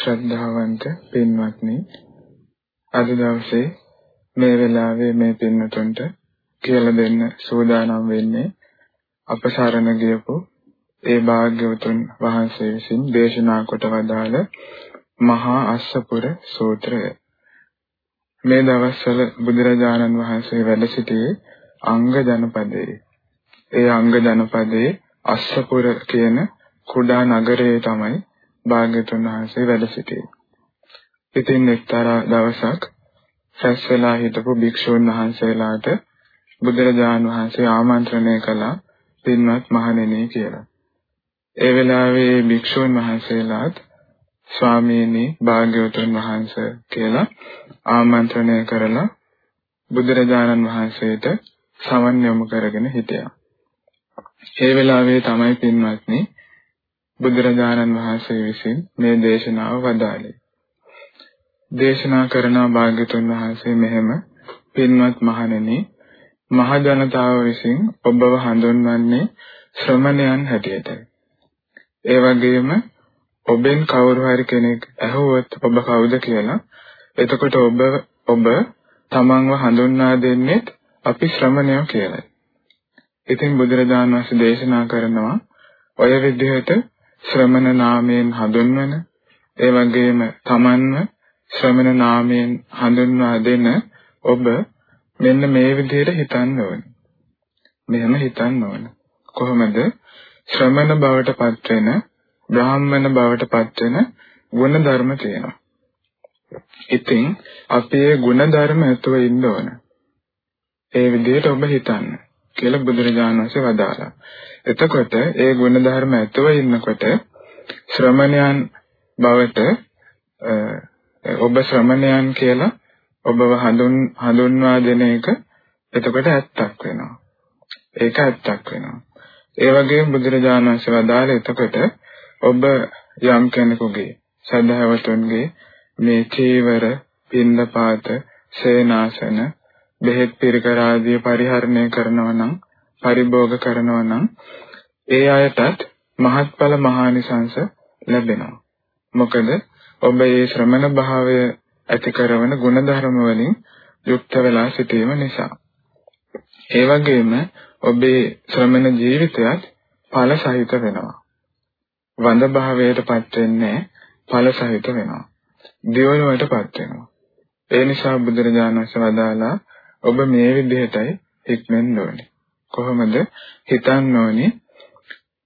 ශ්‍රද්ධාවන්ත පින්වත්නි අද දවසේ මේ වෙලාවේ මේ පින්නතුන්ට කියලා දෙන්න සූදානම් වෙන්නේ අප සරණ ගියපු ඒ භාග්‍යවතුන් වහන්සේ විසින් දේශනා කොට වදාළ මහා අස්සපුර සූත්‍රය. මේ දවස්වල බුදුරජාණන් වහන්සේ වැඩ සිටියේ අංග ජනපදයේ. ඒ අංග ජනපදයේ අස්සපුර කියන කුඩා නගරයේ තමයි භාග්‍යතුන් වහන්සේ වැඩ සිටියේ. ඉතින් එක්තරා දවසක් සැස් වෙලා හිටපු භික්ෂුන් වහන්සේලාට බුදුරජාණන් වහන්සේ ආමන්ත්‍රණය කළා පින්වත් මහණෙනි කියලා. ඒ වෙලාවේ භික්ෂුන් වහන්සේලාත් ස්වාමීනි භාග්‍යවතුන් වහන්සේ කියලා ආමන්ත්‍රණය කරලා බුදුරජාණන් වහන්සේට සමන් යොමු කරගෙන හිටියා. ඒ වෙලාවේ තමයි පින්වත්නි බුදුරජාණන් වහන්සේ විසින් මේ දේශනාව වදාළේ. දේශනා කරන භාග්‍යතුන් වහන්සේ මෙහෙම පින්වත් මහණෙනි මහ ජනතාව විසින් ඔබව හඳුන්වන්නේ ශ්‍රමණයන් හැටියට. ඒ වගේම ඔබෙන් කවුරු හරි කෙනෙක් ඇහුවොත් ඔබ කවුද කියලා එතකොට ඔබ ඔබ තමන්ව හඳුන්වා දෙන්නේ අපි ශ්‍රමණයෝ කියලා. ඉතින් බුදුරජාණන් වහන්සේ දේශනා කරනවා ඔය විදිහට ශ්‍රමණ නාමයෙන් හඳුන්වන ඒ වගේම තමන්ව ශ්‍රමණ නාමයෙන් හඳුන්වා දෙන ඔබ මෙන්න මේ විදිහට හිතන්න ඕන. මෙහෙම හිතන්න ඕන. කොහොමද? ශ්‍රමණ බවට පත් වෙන, බ්‍රාහ්මණ බවට පත් වෙන ගුණ ධර්ම තියෙනවා. ඉතින් අපි ඒ ගුණ ධර්ම ඇතුව ඉන්න ඕන. ඒ විදිහට ඔබ හිතන්න කියලා බුදුරජාණන් වහන්සේ වදාළා. එතකොට ඒ ගුණධර්ම ඇතුව ඉන්නකොට ශ්‍රමණයන් බවට ඔබ ශ්‍රමණයන් කියලා ඔබව හඳුන් හඳුන්වා දෙන එක එතකොට ඇත්තක් වෙනවා. ඒක ඇත්තක් වෙනවා. ඒ වගේම බුදුරජාණන් වහන්සේ වදාළේ එතකොට ඔබ යම් කෙනෙකුගේ සදහවතුන්ගේ මේ චීවර, පින්දපාත, සේනාසන, බෙහෙත් පිරිකර ආදී පරිහරණය කරනවා නම් පරිභෝග කරනවා නම් ඒ අයටත් මහත්ඵල මහානිසංස ලැබෙනවා. මොකද ඔබ මේ ශ්‍රමණ භාවය ඇති කරන ගුණධර්ම වලින් යුක්ත වෙලා සිටීම නිසා. ඒ වගේම ඔබේ ශ්‍රමණ ජීවිතයත් ඵල සහිත වෙනවා. වඳ භාවයටපත් වෙන්නේ ඵල සහිත වෙනවා. දියුණුවටපත් වෙනවා. ඒ නිසා බුදුරජාණන් වහන්සේ වදාලා ඔබ මේ විදිහටයි හික්මෙන්න ඕනේ. කොහොමද හිතන්න ඕනේ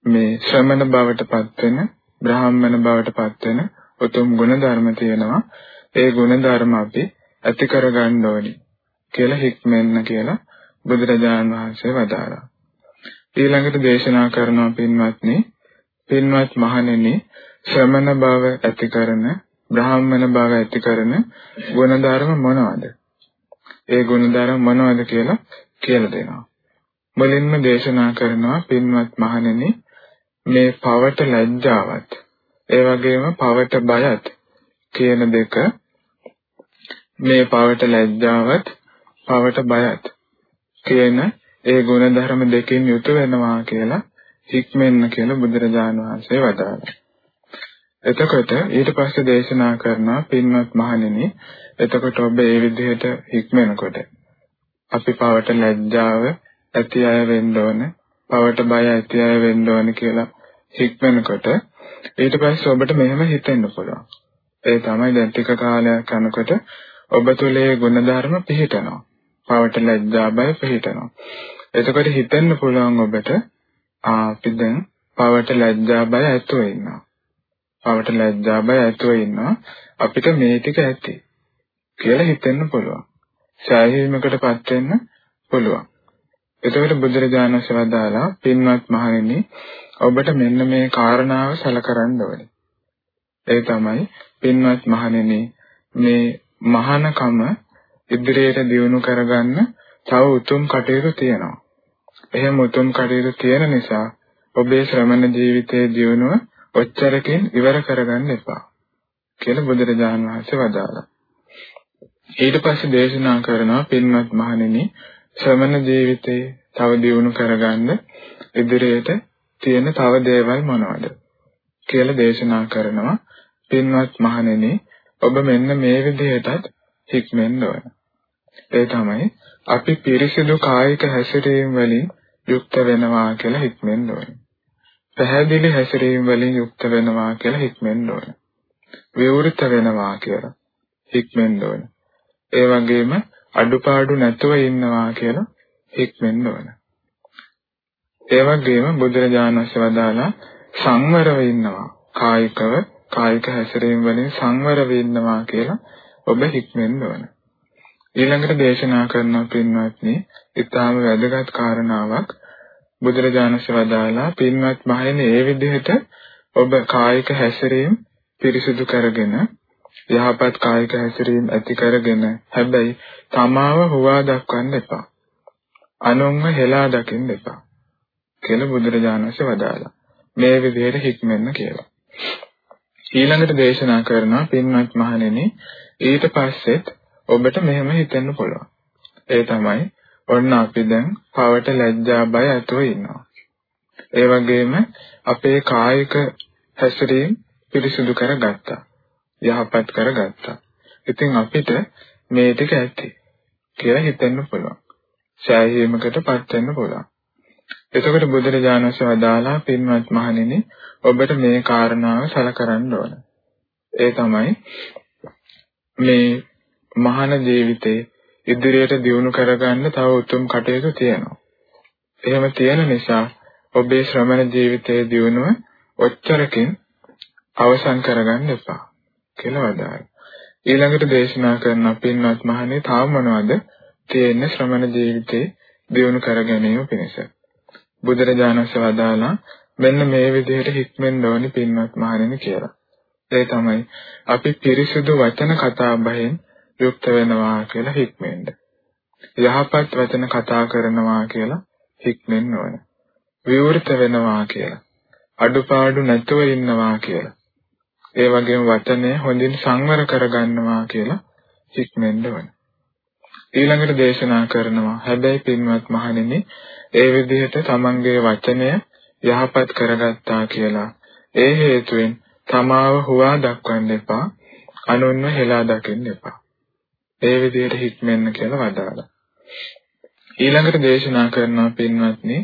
මේ ශ්‍රමණ බවට පත් වෙන බ්‍රාහ්මණ බවට පත් වෙන උතුම් ගුණ ධර්ම තියෙනවා. ඒ ගුණ ධර්ම අපි ඇති කරගන්න ඕනේ කියලා හික්මෙන්න කියලා බුදුරජාණන් වහන්සේ වදාළා. ඊළඟට දේශනා කරනවා පින්වත්නි පින්වත් මහණෙනි ශ්‍රමණ බව ඇති කරන බ්‍රාහ්මණ බව ඇති කරන ගුණ ධර්ම මොනවද? ඒ ගුණ ධර්ම මොනවද කියලා කියලා දෙනවා. මුලින්ම දේශනා කරනවා පින්වත් මහණෙනි මේ පවට ලැජ්ජාවත් ඒ වගේම පවට බයත් කියන දෙක මේ පවට ලැජ්ජාවත් පවට බයත් කියන ඒ ගුණ ධර්ම දෙකෙන් යුතු වෙනවා කියලා හික්මෙන්න කියලා බුදුරජාණන් වහන්සේ වදාළා. එතකොට ඊට පස්සේ දේශනා කරනවා පින්වත් මහණෙනි එතකොට ඔබ ඒ විදිහට හික්මෙනකොට අපි පවට ලැජ්ජාව ඇති අය වෙන්න ඕන, පවට බය ඇති අය වෙන්න ඕන කියලා හික්මනකොට ඊට පස්සේ ඔබට මෙහෙම හිතෙන්න පුළුවන්. ඒ තමයි දැන් ටික කාලයක් යනකොට ඔබ තුලේ ගුණධර්ම පිහිටනවා. පවට ලැජ්ජා බය පිහිටනවා. එතකොට හිතෙන්න පුළුවන් ඔබට ආ අපි දැන් පවට ලැජ්ජා බය ඇතුව ඉන්නවා. පවට ලැජ්ජා බය ඇතුව ඉන්නවා. අපිට මේ ටික ඇති කියලා හිතෙන්න පුළුවන්. සෑහීමකටපත් වෙන්න පුළුවන්. එතකොට බුදුරජාණන් වහන්සේ වදාලා පින්වත් මහණෙනි ඔබට මෙන්න මේ කාරණාව සැලකරන්න ඕනේ. ඒ තමයි පින්වත් මහණෙනි මේ මහානකම ඉදිරියට දියුණු කරගන්න තව උතුම් කටයුතු තියෙනවා. එහෙම උතුම් කටයුතු තියෙන නිසා ඔබේ ශ්‍රමණ ජීවිතයේ දියුණුව ඔච්චරකින් ඉවර කරගන්න එපා කියලා බුදුරජාණන් වහන්සේ වදාළා. ඊට පස්සේ දේශනා කරනවා පින්වත් මහණෙනි ශ්‍රමණ ජීවිතේ තව දියුණු කරගන්න ඉදිරියට තියෙන තව දේවල් මොනවද කියලා දේශනා කරනවා පින්වත් මහණෙනි ඔබ මෙන්න මේ විදිහටත් හික්මෙන්න ඕන. ඒ තමයි අපි පිරිසිදු කායික හැසිරීම වලින් යුක්ත වෙනවා කියලා හික්මෙන්න ඕන. පැහැදිලි හැසිරීම වලින් යුක්ත වෙනවා කියලා හික්මෙන්න ඕන. විවෘත වෙනවා කියලා හික්මෙන්න ඕන. ඒ වගේම අඩුපාඩු නැතුව ඉන්නවා කියලා හික්මෙන්න ඕන. ඒ වගේම බුදුරජාණන් වහන්සේ වදාලා සංවරව ඉන්නවා. කායිකව කායික හැසිරීම වලින් සංවරව ඉන්නවා කියලා ඔබ හික්මෙන්න ඕන. ඊළඟට දේශනා කරන පින්වත්නි, ඊටාම වැදගත් කාරණාවක් බුදුරජාණන් වදාලා පින්වත් මහණෙනි ඒ විදිහට ඔබ කායික හැසිරීම පිරිසුදු කරගෙන යහපත් කායික හැසිරීම ඇති කරගෙන හැබැයි තමාව හුවා දක්වන්න එපා. අනුන්ව හෙලා දකින්න එපා. කියලා බුදුරජාණන් වහන්සේ වදාලා. මේ විදිහට හික්මෙන්න කියලා. ඊළඟට දේශනා කරනවා පින්වත් මහණෙනි ඊට පස්සෙත් ඔබට මෙහෙම හිතෙන්න පුළුවන්. ඒ තමයි ඔන්න අපි දැන් පවට ලැජ්ජා බය ඇතුව ඉන්නවා. ඒ වගේම අපේ කායික හැසිරීම පිරිසුදු කරගත්තා. යහපත් කරගත්තා. ඉතින් අපිට මේ ටික ඇති කියලා හිතෙන්න පුළුවන්. ඡායීමකටපත් වෙන්න පුළුවන්. එතකොට බුදුරජාණන් වහන්සේ වදාලා පින්වත් මහණෙනි ඔබට මේ කාරණාව සලකරන්න ඕන. ඒ තමයි මේ මහාන ජීවිතේ ඉදිරියට දියුණු කරගන්න තව උතුම් කටයුතු තියෙනවා. එහෙම තියෙන නිසා ඔබේ ශ්‍රමණ ජීවිතයේ දියුණුව ඔච්චරකින් අවසන් කරගන්න එපා කියලා වදාළා. ඊළඟට දේශනා කරන පින්වත් මහණේ තාම මොනවද තියෙන්නේ ශ්‍රමණ ජීවිතේ දියුණු කර ගැනීම පිණිස. බුදුරජාණන් වදාලා මෙන්න මේ විදිහට හික්මෙන්න ඕනි පින්වත් මහණෙනි කියලා. ඒ තමයි අපි පිරිසුදු වචන කතා බහෙන් යුක්ත වෙනවා කියලා හික්මෙන්න. යහපත් වචන කතා කරනවා කියලා හික්මෙන්න ඕන. විවෘත වෙනවා කියලා. අඩුපාඩු නැතුව ඉන්නවා කියලා. ඒ වගේම වචනය හොඳින් සංවර කරගන්නවා කියලා හික්මෙන්න ඕන. ඊළඟට දේශනා කරනවා හැබැයි පින්වත් මහණෙනි ඒ විදිහට තමන්ගේ වචනය යහපත් කරගත්තා කියලා. ඒ හේතුවෙන් තමාව හුවා දක්වන්න එපා අනුන්ව හෙලා දකින්න එපා. ඒ විදිහට හික්මෙන්න කියලා වදාළා. ඊළඟට දේශනා කරනවා පින්වත්නි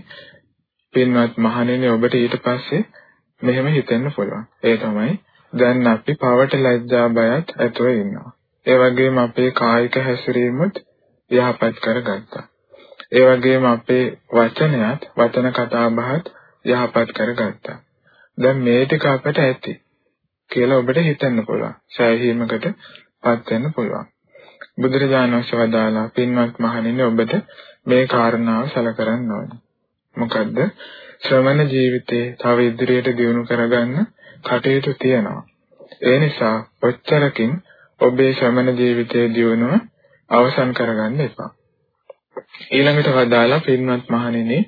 පින්වත් මහණෙනි ඔබට ඊට පස්සේ මෙහෙම හිතෙන්න පුළුවන්. ඒ තමයි දැන් අපි පවට ලැජ්ජා බයත් ඇතුව ඉන්නවා ඒ වගේම අපේ කායික හැසිරීමත් යහපත් කරගත්තා. ඒ වගේම අපේ වචනයත් වචන කතා බහත් යහපත් කරගත්තා. දැන් මේ ටික අපට ඇති කියලා ඔබට හිතන්න පුළුවන්. සෑහීමකට පත් වෙන්න පුළුවන්. බුදුරජාණන් වහන්සේ වදාලා පින්වත් මහණෙනි ඔබට මේ කාරණාව සැලකරන්න ඕනේ. මොකද්ද? ශ්‍රමණ ජීවිතේ තව ඉදිරියට දියුණු කරගන්න කටයුතු තියෙනවා. ඒ නිසා ඔච්චරකින් ඔබේ ශ්‍රමණ ජීවිතයේ දියුණුව අවසන් කරගන්න එපා. ඊළඟට වදාලා පින්වත් මහණෙනි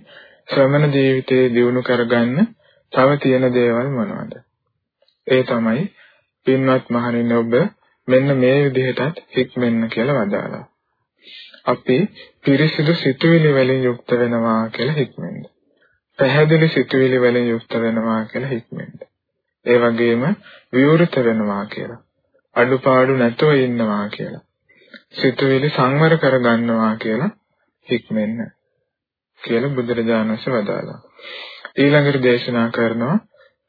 ශ්‍රමණ ජීවිතයේ දියුණු කරගන්න තව තියෙන දේවල් මොනවද? ඒ තමයි පින්වත් මහණෙනි ඔබ මෙන්න මේ විදිහටත් හික්මෙන්න කියලා වදාලා. අපි පිරිසිදු සිතුවිලි වලින් යුක්ත වෙනවා කියලා හික්මෙන්න. පැහැදිලි සිතුවිලි වලින් යුක්ත වෙනවා කියලා හික්මෙන්න. ඒ වගේම විවෘත වෙනවා කියලා. අඩුපාඩු නැතුව ඉන්නවා කියලා. සිතුවිලි සංවර කරගන්නවා කියලා හික්මෙන්න කියලා බුදුරජාණන් වහන්සේ වදාළා. ඊළඟට දේශනා කරනවා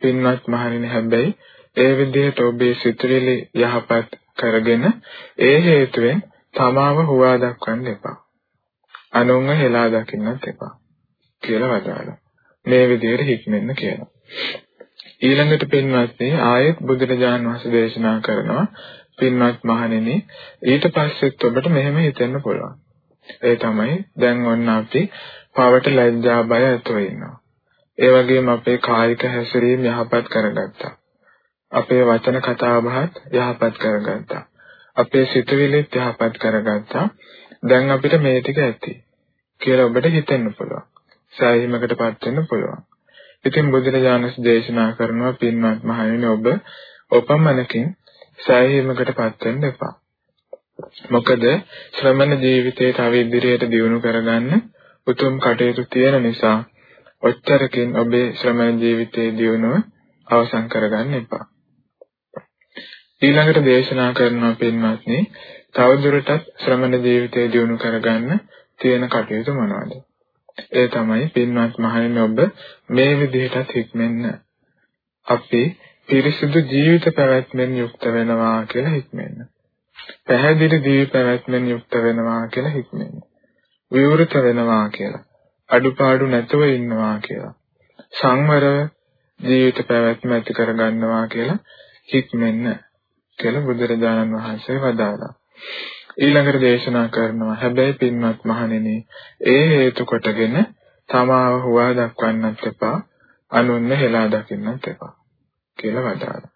පින්වත් මහණෙනි හැබැයි ඒ විදිහට ඔබේ සිතුවිලි යහපත් කරගෙන ඒ හේතුවෙන් තමාව හුවා දක්වන්න එපා. අනුන්ව හෙලා දකින්නත් එපා කියලා වදාළා. මේ විදිහට හික්මෙන්න කියලා. ඊළඟට පින්වත්නි ආයෙත් බුදුරජාණන් වහන්සේ දේශනා කරනවා පින්වත් මහණෙනි ඊට පස්සෙත් ඔබට මෙහෙම හිතෙන්න පුළුවන්. ඒ තමයි දැන් ඔන්න අපි පවට ලැජ්ජා බය ඇතුව ඉන්නවා. ඒ වගේම අපේ කායික හැසිරීම යහපත් කරගත්තා. අපේ වචන කතා බහත් යහපත් කරගත්තා. අපේ සිතුවිලිත් යහපත් කරගත්තා. දැන් අපිට මේ ටික ඇති කියලා ඔබට හිතෙන්න පුළුවන්. සෑහීමකටපත් වෙන්න පුළුවන්. ඉතින් බුදුරජාණන් දේශනා කරනවා පින්වත් මහණෙනි ඔබ ඔපමණකින් සෑහීමකටපත් වෙන්න එපා. මොකද ශ්‍රමණ ජීවිතේ තව ඉදිරියට දියුණු කරගන්න උතුම් කටයුතු තියෙන නිසා ඔච්චරකින් ඔබේ ශ්‍රමණ ජීවිතයේ දියුණුව අවසන් කරගන්න එපා. ඊළඟට දේශනා කරනවා පින්වත්නි තවදුරටත් ශ්‍රමණ ජීවිතය දියුණු කරගන්න තියෙන කටයුතු මොනවද? ඒ තමයි පින්වත් මහණෙනි ඔබ මේ විදිහටත් හික්මෙන්න. අපි පිරිසිදු ජීවිත පැවැත්මෙන් යුක්ත වෙනවා කියලා හික්මෙන්න. පැහැදිලි ජීවිත පැවැත්මෙන් යුක්ත වෙනවා කියලා හික්මෙන්න. විවෘත වෙනවා කියලා. අඩුපාඩු නැතුව ඉන්නවා කියලා. සංවරව ජීවිත පැවැත්ම ඇති කරගන්නවා කියලා හික්මෙන්න කියලා බුදුරජාණන් වහන්සේ වදාළා. ඊළඟට දේශනා කරනවා හැබැයි පින්වත් මහණෙනි ඒ හේතු කොටගෙන තමාව හුවා දක්වන්නත් එපා අනුන්න හෙලා දකින්නත් එපා කියලා වදාළා.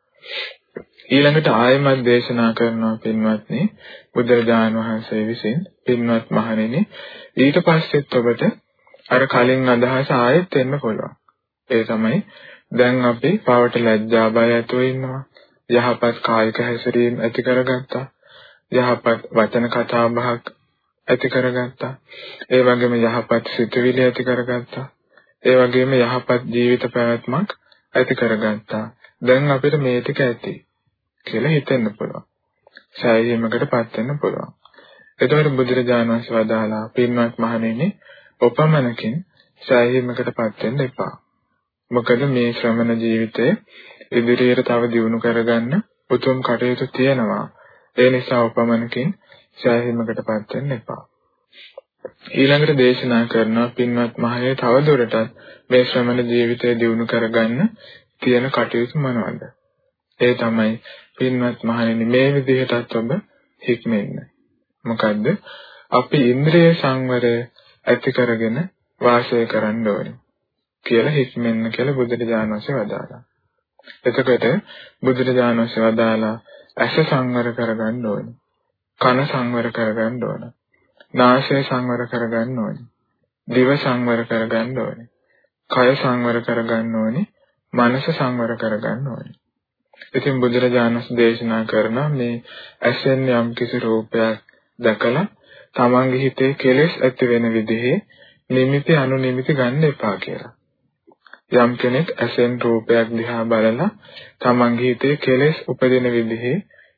ඊළඟට ආයමත් දේශනා කරනවා පින්වත්නි බුදුරජාණන් වහන්සේ විසින් පින්වත් මහණෙනි ඊට පස්සෙත් ඔබට අර කලින් අදහස ආයෙත් එන්න පුළුවන්. ඒ තමයි දැන් අපි පවට ලැජ්ජා බය ඇතුව ඉන්නවා. යහපත් කායික හැසිරීම ඇති කරගත්තා. යහපත් වචන කතා බහක් ඇති කරගත්තා. ඒ වගේම යහපත් සිතුවිලි ඇති කරගත්තා. ඒ වගේම යහපත් ජීවිත පැවැත්මක් ඇති කරගත්තා. දැන් අපිට මේ ටික ඇති කියලා හිතෙන්න පුළුවන්. සෑහීමකටපත් වෙන්න පුළුවන්. එතකොට බුදුරජාණන් වහන්සේ වදාලා පින්වත් මහණෙනි ඔපමණකින් සෑහීමකටපත් වෙන්න එපා. මොකද මේ ශ්‍රමණ ජීවිතය ඉදිරියට තව දියුණු කරගන්න උතුම් කටයුතු තියෙනවා. ඒ නිසා උපමනකින් සෑහීමකටපත් වෙන්න එපා. ඊළඟට දේශනා කරනවා පින්වත් මහණේ තව දුරටත් මේ ශ්‍රමණ ජීවිතය දියුණු කරගන්න තියෙන කටයුතු මොනවද? ඒ තමයි පින්වත් මහණෙනි මේ විදිහටත් ඔබ හික්මෙන්න. මොකද්ද? අපි ඉන්ද්‍රිය සංවරය ඇති කරගෙන වාසය කරන්න ඕනේ. කියලා හික්මෙන්න කියලා බුදුරජාණන් වහන්සේ වදාළා. එතකොට බුදුරජාණන් වහන්සේ වදාලා ඇස සංවර කරගන්න ඕනේ. කන සංවර කරගන්න ඕනේ. නාසය සංවර කරගන්න ඕනේ. දිව සංවර කරගන්න ඕනේ. කය සංවර කරගන්න ඕනේ. මනස සංවර කරගන්න ඕනේ. ඉතින් බුදුරජාණන් දේශනා කරන මේ ඇසෙන් යම් කිසි රූපයක් දැකලා තමන්ගේ හිතේ කෙලෙස් ඇති වෙන විදිහේ නිමිති අනුනිමිති ගන්න එපා කියලා. යම් කෙනෙක් ඇසෙන් රූපයක් දිහා බලලා තමන්ගේ හිතේ කෙලෙස් උපදින විදිහේ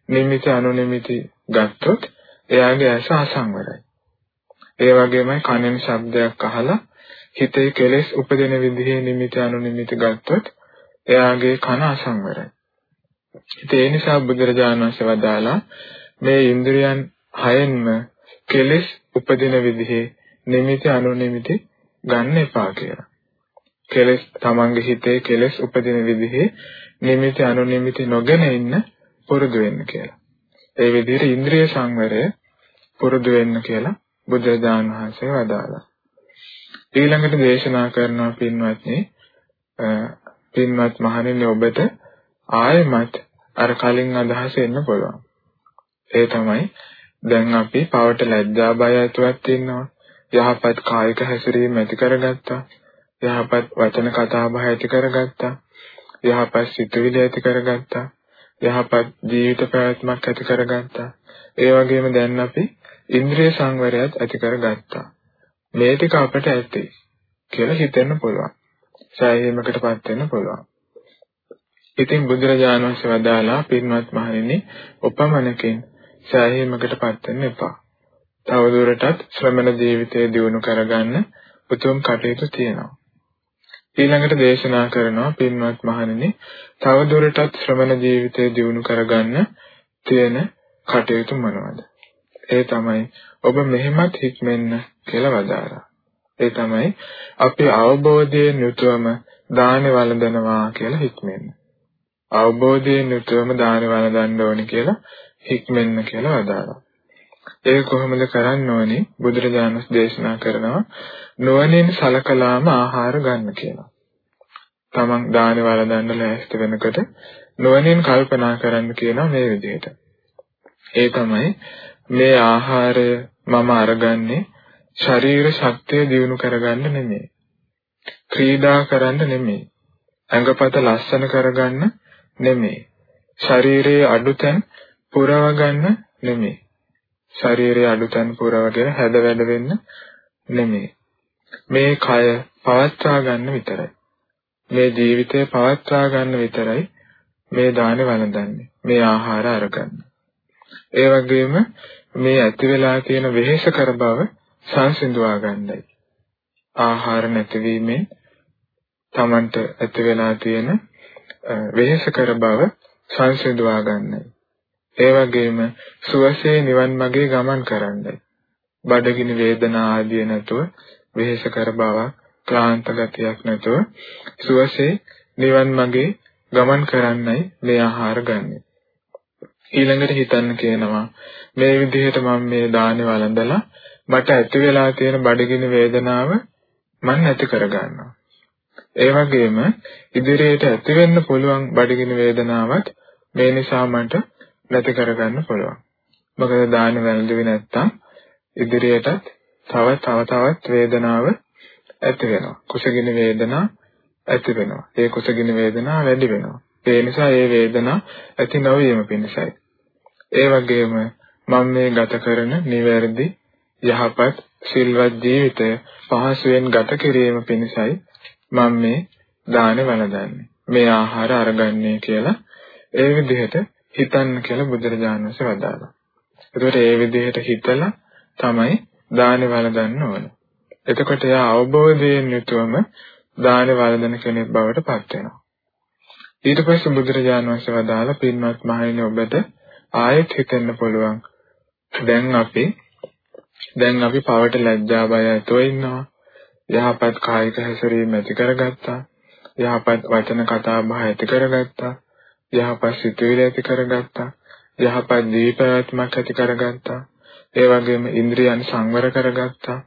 නිමිති අනුනිමිති ගත්තොත් එයාගේ ඇස අසංවරයි. ඒ වගේමයි කනෙන් ශබ්දයක් අහලා හිතේ කෙලෙස් උපදින විදිහේ නිමිති අනුනිමිති ගත්තොත් එයාගේ කන අසංවරයි. ඒ නිසා බුදුරජාණන් වහන්සේ වදාලා මේ ඉන්ද්‍රියන් හයෙන්ම කෙලෙස් උපදින විදිහේ නිමිති අනුනිමිති ගන්න එපා කියලා. කෙලස් තමන්ගේ හිතේ කෙලස් උපදින විදිහේ නිමිති අනුනිමිති නොගෙන ඉන්න පුරුදු වෙන්න කියලා. ඒ විදිහට ඉන්ද්‍රිය සංවරය පුරුදු වෙන්න කියලා බුදුරජාණන් වහන්සේ වදාළා. ඊළඟට දේශනා කරනවා පින්වත්නි පින්වත් මහණෙනි ඔබට ආයෙමත් අර කලින් අදහස එන්න පුළුවන්. ඒ තමයි දැන් අපි පවට ලැජ්ජා බය ඇතුවත් ඉන්නවා. යහපත් කායික හැසිරීම ඇති කරගත්තා. යහපත් වචන කතා බහ ඇති කරගත්තා. යහපත් සිතුවිලි ඇති කරගත්තා. යහපත් ජීවිත පැවැත්මක් ඇති කරගත්තා. ඒ වගේම දැන් අපි ඉන්ද්‍රිය සංවරයත් ඇති කරගත්තා. මේ ටික අපට ඇති කියලා හිතෙන්න පුළුවන්. සෑහීමකටපත් වෙන්න පුළුවන්. ඉතින් බුදුරජාණන් වහන්සේ වදාලා පින්වත් මහණෙනි, උපමනකින් සෑහීමකටපත් වෙන්න එපා. තවදුරටත් ශ්‍රමණ ජීවිතය දියුණු කරගන්න උතුම් කටයුතු තියෙනවා. ඊළඟට දේශනා කරනවා පින්වත් මහණෙනි තව දුරටත් ශ්‍රමණ ජීවිතය දියුණු කරගන්න තියෙන කටයුතු මොනවද? ඒ තමයි ඔබ මෙහෙමත් හික්මෙන්න කියලා වදාරා. ඒ තමයි අපි අවබෝධයෙන් යුතුවම දානේ වළඳනවා කියලා හික්මෙන්න. අවබෝධයෙන් යුතුවම දානේ වළඳන්න ඕනේ කියලා හික්මෙන්න කියලා වදාරා. ඒක කොහොමද කරන්න ඕනේ? බුදුරජාණන් දේශනා කරනවා නුවණින් සලකලාම ආහාර ගන්න කියලා. තමන් දානේ වළඳන්න ලෑස්ති වෙනකොට නුවණින් කල්පනා කරන්න කියනවා මේ විදිහට. ඒ තමයි මේ ආහාරය මම අරගන්නේ ශරීර ශක්තිය දියුණු කරගන්න නෙමෙයි. ක්‍රීඩා කරන්න නෙමෙයි. ඇඟපත ලස්සන කරගන්න නෙමෙයි. ශරීරයේ අඩුතැන් පුරව ගන්න නෙමෙයි. ශරීරයේ අඩුතැන් පුරවගෙන හැද වැඩ වෙන්න නෙමෙයි. මේ කය පවත්වා ගන්න විතරයි. මේ ජීවිතය පවත්වා ගන්න විතරයි මේ දානේ වළඳන්නේ. මේ ආහාර අරගන්න. ඒ වගේම මේ ඇති වෙලා තියෙන වෙහෙස කර බව සංසිඳවා ගන්නයි. ආහාර නැතිවීමෙන් Tamanට ඇති වෙලා තියෙන වෙහෙස කර බව සංසිඳවා ගන්නයි. ඒ වගේම සුවසේ නිවන් මාගේ ගමන් කරන්නයි. බඩගිනි වේදනා ආදිය නැතුව වෙහෙස කර බවක් ක්ලාන්ත ගතියක් නැතුව සුවසේ නිවන් මාගේ ගමන් කරන්නයි මේ ආහාර ගන්නෙ. ඊළඟට හිතන්න කියනවා මේ විදිහට මම මේ දානේ වළඳලා මට ඇති වෙලා තියෙන බඩගිනි වේදනාව මම නැති කරගන්නවා. ඒ වගේම ඉදිරියට ඇති වෙන්න පුළුවන් බඩගිනි වේදනාවත් මේ නිසා මට නැති කරගන්න පුළුවන්. මොකද දානේ වැළඳුවේ නැත්තම් ඉදිරියටත් තව තව තවත් වේදනාව ඇති වෙනවා. කුසගිනි වේදනා ඇති වෙනවා. ඒ කුසගිනි වේදනා වැඩි වෙනවා. ඒ නිසා ඒ වේදනා ඇති නොවීම පිණිසයි. ඒ වගේම මම මේ ගත කරන නිවැරදි යහපත් සිල්වත් ජීවිතය පහසුවෙන් ගත කිරීම පිණිසයි මම මේ දානේ වළඳන්නේ. මේ ආහාර අරගන්නේ කියලා ඒ විදිහට හිතන්න කියලා බුදුරජාණන් වහන්සේ වදාළා. ඒකට ඒ විදිහට හිතලා තමයි දානේ වළඳන්න ඕන. එතකොට එයා අවබෝධයෙන් යුතුවම දානේ වළඳන කෙනෙක් බවට පත් වෙනවා. ඊට පස්සේ බුදුරජාණන් වහන්සේ වදාලා පින්වත් මහණෙනි ඔබට ආයෙත් හිතෙන්න පුළුවන්. දැන් අපි දැන් අපි පවට ලැජ්ජා බය ඇතුව ඉන්නවා. යහපත් කායික හැසිරීම ඇති කරගත්තා. යහපත් වචන කතා බහ ඇති කරගත්තා. යහපත් සිතුවිලි ඇති කරගත්තා. යහපත් දීපවත්මක් ඇති කරගත්තා. ඒ වගේම ඉන්ද්‍රියන් සංවර කරගත්තා.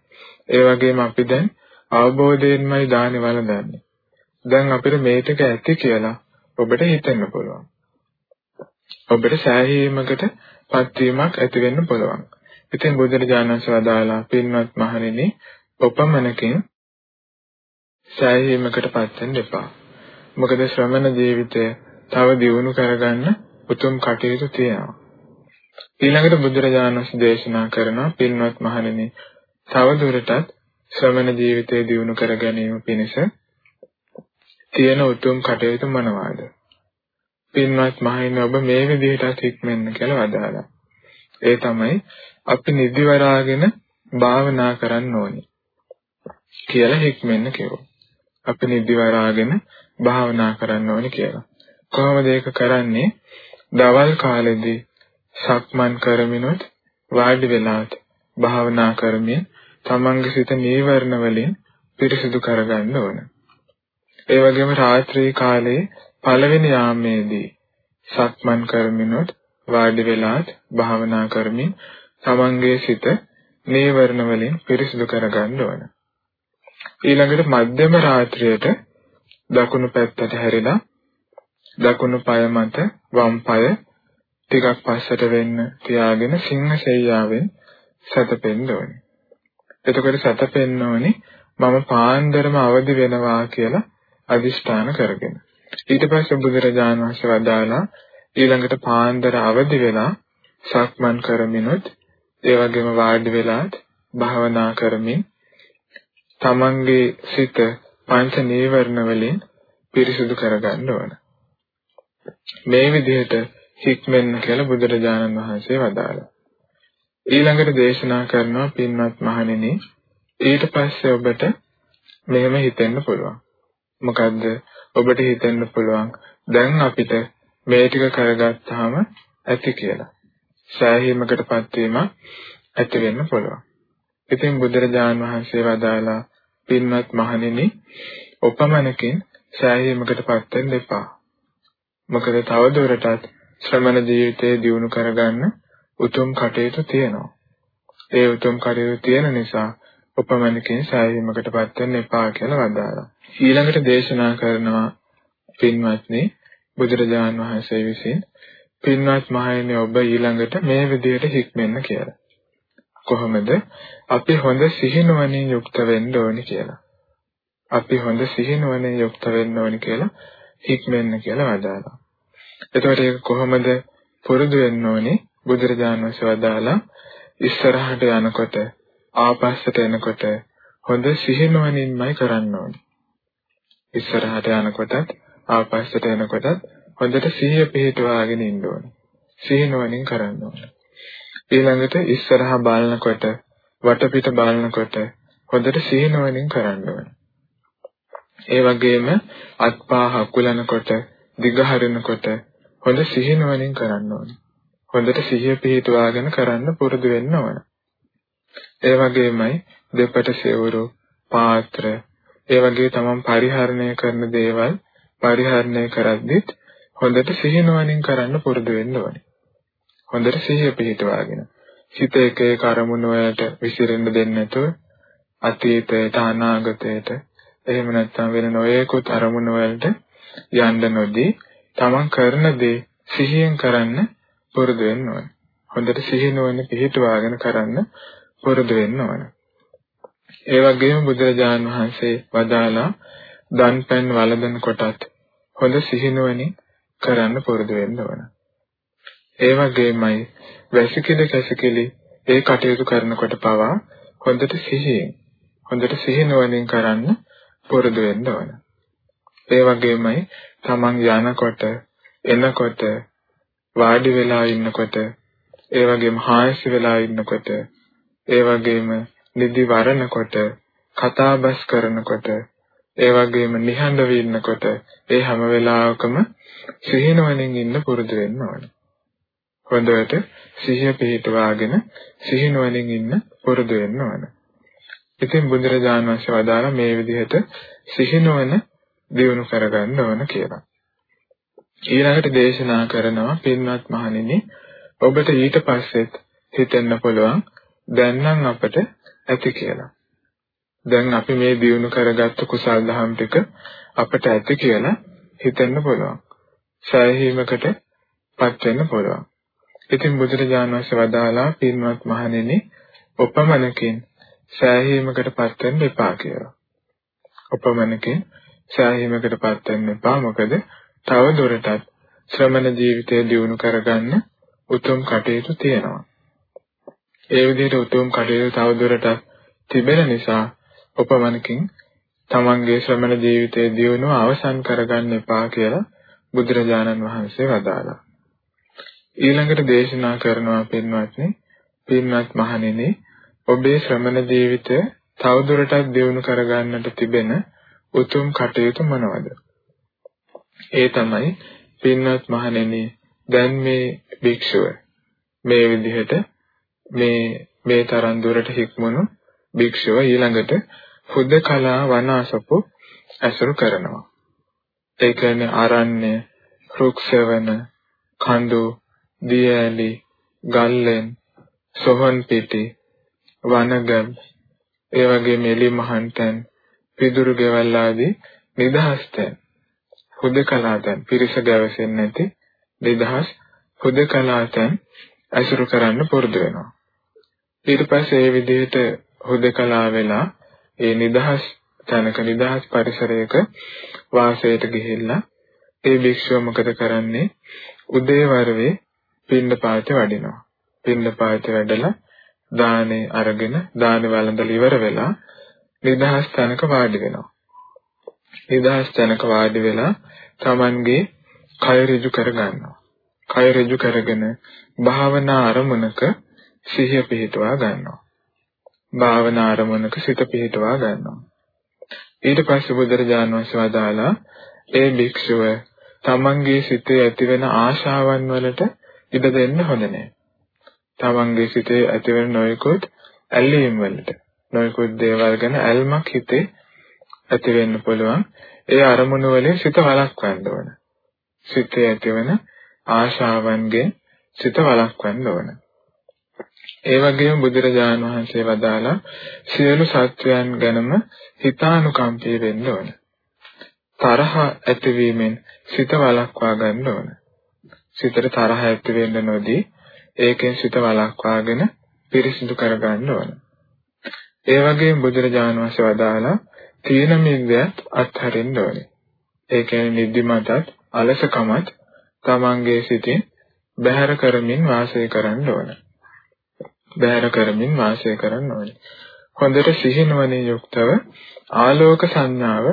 ඒ වගේම අපි දැන් අවබෝධයෙන්මයි දානි වළඳන්නේ. දැන් අපිට මේ ටික ඇති කියලා ඔබට හිතෙන්න පුළුවන්. ඔබට සෑහීමකට පත්වීමක් ඇති වෙන්න පුළුවන්. ඉතින් බුදුරජාණන් වහන්සේ වදාලා පින්වත් මහණෙනි උපමනකින් සෑහීමකට පත් වෙන්න එපා. මොකද ශ්‍රමණ ජීවිතය තව දියුණු කරගන්න උතුම් කටයුතු තියෙනවා. ඊළඟට බුදුරජාණන් වහන්සේ දේශනා කරන පින්වත් මහණෙනි තව දුරටත් ශ්‍රමණ ජීවිතය දියුණු කර ගැනීම පිණිස තියෙන උතුම් කටයුතු මොනවාද? පින්වත් මහණෙනි ඔබ මේ විදිහටත් හික්මෙන්න කියලා වදාළා. ඒ තමයි අපි නිදි වරාගෙන භාවනා කරන්න ඕනේ කියලා හික්මෙන්න කිව්වා. අපි නිදි වරාගෙන භාවනා කරන්න ඕනේ කියලා. කොහොමද ඒක කරන්නේ? දවල් කාලෙදී සක්මන් කරමිනොත් වාඩි වෙලාත් භාවනා කරමින් තමන්ගේ සිත නීවරණ වලින් පිරිසිදු කරගන්න ඕන. ඒ වගේම රාත්‍රී කාලේ පළවෙනි යාමේදී සක්මන් කරමිනොත් වාඩි වෙලාත් භාවනා කරමින් තමන්ගේ සිත නීවරණ වලින් පිරිසිදු කරගන්න ඕන. ඊළඟට මධ්‍යම රාත්‍රියට දකුණු පැත්තට හැරිලා දකුණු පාය මත වම් පාය ටිකක් පස්සට වෙන්න තියාගෙන සිංහ ශෛයාවෙන් සතපෙන්න ඕනේ. එතකොට සතපෙන්න ඕනේ මම පාන්දරම අවදි වෙනවා කියලා අදිෂ්ඨාන කරගෙන. ඊට පස්සේ බුදුරජාණන් වහන්සේ වදාලා ඊළඟට පාන්දර අවදි වෙලා සක්මන් කරමිනුත් ඒ වගේම වාඩි වෙලාත් භාවනා කරමින් තමන්ගේ සිත පංච නීවරණ වලින් පිරිසුදු කරගන්න ඕන. මේ විදිහට හික්මෙන්න කියලා බුදුරජාණන් වහන්සේ වදාළා. ඊළඟට දේශනා කරනවා පින්වත් මහණෙනි ඊට පස්සේ ඔබට මෙහෙම හිතෙන්න පුළුවන්. මොකද්ද? ඔබට හිතෙන්න පුළුවන් දැන් අපිට මේ ටික කරගත්තාම ඇති කියලා. සෑහීමකටපත් වීම ඇති වෙන්න පුළුවන්. ඉතින් බුදුරජාන් වහන්සේ වදාලා පින්වත් මහණෙනි උපමනකින් සෑහීමකටපත් වෙන්න එපා. මොකද තවදුරටත් ශ්‍රමණ ජීවිතය දියුණු කරගන්න උතුම් කටයුතු තියෙනවා. ඒ උතුම් කටයුතු තියෙන නිසා උපමනකින් සෑහීමකටපත් වෙන්න එපා කියලා වදාළා. ඊළඟට දේශනා කරනවා පින්වත්නි බුදුරජාන් වහන්සේ විසින් පින්වත් මහණෙනි ඔබ ඊළඟට මේ විදිහට හික්මෙන්න කියලා. කොහොමද? අපි හොඳ සිහිනුවණින් යුක්ත වෙන්න ඕනි කියලා. අපි හොඳ සිහිනුවණින් යුක්ත වෙන්න ඕනි කියලා හික්මෙන්න කියලා වදාළා. එතකොට ඒක කොහොමද පුරුදු වෙන්න ඕනි? බුදුරජාණන් වහන්සේ වදාලා ඉස්සරහට යනකොට ආපස්සට එනකොට හොඳ සිහිනුවණින්මයි කරන්න ඕනි. ඉස්සරහට යනකොටත් ආපස්සට එනකොටත් හොඳට සිහිය පිහිටවාගෙන ඉන්න ඕනේ. සිහිනුවණින් කරන්න ඕනේ. ඊළඟට ඉස්සරහා බලනකොට වටපිට බලනකොට හොඳට සිහිනුවණින් කරන්න ඕනේ. ඒ වගේම අත්පා හකුලනකොට දිග හරිනකොට හොඳ සිහිනුවණින් කරන්න ඕනේ. හොඳට සිහිය පිහිටවාගෙන කරන්න පුරුදු වෙන්න ඕන. ඒ වගේමයි දෙපට සෙවරු පාත්‍ර ඒ වගේ තමන් පරිහරණය කරන දේවල් පරිහරණය කරද්දිත් හොඳට සිහිනුවණින් කරන්න පුරුදු වෙන්න ඕනේ. හොඳට සිහිය පිහිටවාගෙන හිත එක එක අරමුණු වලට විසිරෙන්න දෙන්නේ නැතුව අතීතයට අනාගතයට එහෙම නැත්නම් වෙන නොයෙකුත් අරමුණු වලට යන්න නොදී තමන් කරන දේ සිහියෙන් කරන්න පුරුදු වෙන්න ඕනේ. හොඳට සිහිනුවණ පිහිටවාගෙන කරන්න පුරුදු වෙන්න ඕනේ. ඒ වගේම බුදුරජාණන් වහන්සේ වදාලා දන්පැන් වළඳන කොටත් හොඳ සිහිනුවණින් කරන්න පුරුදු වෙන්න ඕන. ඒ වගේමයි වැසිකිලි කැසිකිලි ඒ කටයුතු කරනකොට පවා හොඳට සිහියෙන් හොඳට සිහිනුවණින් කරන්න පුරුදු වෙන්න ඕන. ඒ වගේමයි තමන් යනකොට එනකොට වාඩි වෙලා ඉන්නකොට ඒ වගේම හායසි වෙලා ඉන්නකොට ඒ වගේම නිදි වරනකොට කතාබස් කරනකොට ඒ වගේම නිහඬව ඉන්නකොට ඒ හැම වෙලාවකම සිහිනවනින් ඉන්න පුරුදු වෙන්න ඕනේ. හොඳට සිහිය පිහිටවාගෙන සිහිනවනින් ඉන්න පුරුදු වෙන්න ඕනේ. ඉතින් බුදුරජාණන් වහන්සේ වදාළ මේ විදිහට සිහිනවන දියුණු කරගන්න ඕන කියලා. ඊළඟට දේශනා කරනවා පින්වත් මහණෙනි ඔබට ඊට පස්සෙත් හිතෙන්න පුළුවන් දැන් නම් අපට ඇති කියලා. දැන් අපි මේ දියුණු කරගත්ත කුසල් දහම් ටික අපට ඇති කියලා හිතෙන්න පුළුවන්. සෑහීමකට පත් වෙන්න පුළුවන්. ඉතින් බුදුරජාණන් වහන්සේ වදාලා පින්වත් මහණෙනි උපමනකින් සෑහීමකට පත් වෙන්න එපා කියලා. උපමනකින් සෑහීමකට පත් වෙන්න එපා. මොකද තව දුරටත් ශ්‍රමණ ජීවිතය දියුණු කරගන්න උතුම් කටයුතු තියෙනවා. ඒ විදිහට උතුම් කටයුතු තව දුරටත් තිබෙන නිසා උපමනකින් තමන්ගේ ශ්‍රමණ ජීවිතයේ දියුණුව අවසන් කරගන්න එපා කියලා බුදුරජාණන් වහන්සේ වදාළා. ඊළඟට දේශනා කරනවා පින්වත්නි, පින්වත් මහණෙනි, ඔබේ ශ්‍රමණ ජීවිතය තවදුරටත් දියුණු කරගන්නට තිබෙන උතුම් කටයුතු මොනවද? ඒ තමයි පින්වත් මහණෙනි, දැන් මේ භික්ෂුව මේ විදිහට මේ මේ තරම් දුරට හික්මුණු භික්ෂුව ඊළඟට හුදකලා වනාසපු ඇසුරු කරනවා. ඒ කියන්නේ ආරණ්‍ය, රුක්සවන, කඳු, දියඇලි, ගල්ලෙන්, සොහන් පිටි, වනගම්, ඒ වගේ මෙලි මහන්තන්, පිදුරු ගෙවල් ආදී නිදහස් තැන්. හුදකලා තැන් පිරිස ගැවසෙන්නේ නැති නිදහස් හුදකලා තැන් ඇසුරු කරන්න පුරුදු වෙනවා. ඊට පස්සේ මේ විදිහට හුදකලා වෙලා ඒ නිදහස් තැනක නිදහස් පරිසරයක වාසයට ගිහිල්ලා ඒ භික්ෂුව මොකද කරන්නේ? උදේ වරුවේ පින්නපාතේ වඩිනවා. පින්නපාතේ වැඩලා දානේ අරගෙන දානේ වළඳලා ඉවර වෙලා නිදහස් තැනක වාඩි වෙනවා. නිදහස් තැනක වාඩි වෙලා Tamanගේ කය ඍජු කරගන්නවා. කය ඍජු කරගෙන භාවනා අරමුණක සිහිය පිහිටවා ගන්නවා. භාවනා අරමුණක සිත පිහිටවා ගන්නවා. ඊට පස්සේ බුදුරජාණන් වහන්සේ වදාලා ඒ භික්ෂුව තමන්ගේ සිතේ ඇතිවෙන ආශාවන් වලට ඉඩ දෙන්න හොඳ නැහැ. තමන්ගේ සිතේ ඇතිවෙන නොයෙකුත් ඇල්ලීම් වලට නොයෙකුත් දේවල් ගැන ඇල්මක් හිතේ ඇති වෙන්න පුළුවන්. ඒ අරමුණු වලින් සිත වළක්වන්න ඕන. සිතේ ඇතිවෙන ආශාවන්ගෙන් සිත වළක්වන්න ඕන. ඒ වගේම බුදුරජාණන් වහන්සේ වදාලා සියලු සත්වයන් ගැනම හිතානුකම්පී වෙන්න ඕන. තරහ ඇතිවීමෙන් සිත වළක්වා ගන්න ඕන. සිතට තරහ ඇති වෙන්න නොදී ඒකෙන් සිත වළක්වාගෙන පිරිසිදු කර ගන්න ඕන. ඒ වගේම බුදුරජාණන් වහන්සේ වදාලා තීන මිද්දයත් අත්හරින්න ඕනේ. ඒ කියන්නේ නිදිමතත් අලසකමත් තමන්ගේ සිතින් බැහැර කරමින් වාසය කරන්න ඕන. බැහැර කරමින් වාසය කරන්න ඕනේ. හොඳට සිහිනුවණින් යුක්තව ආලෝක සංඥාව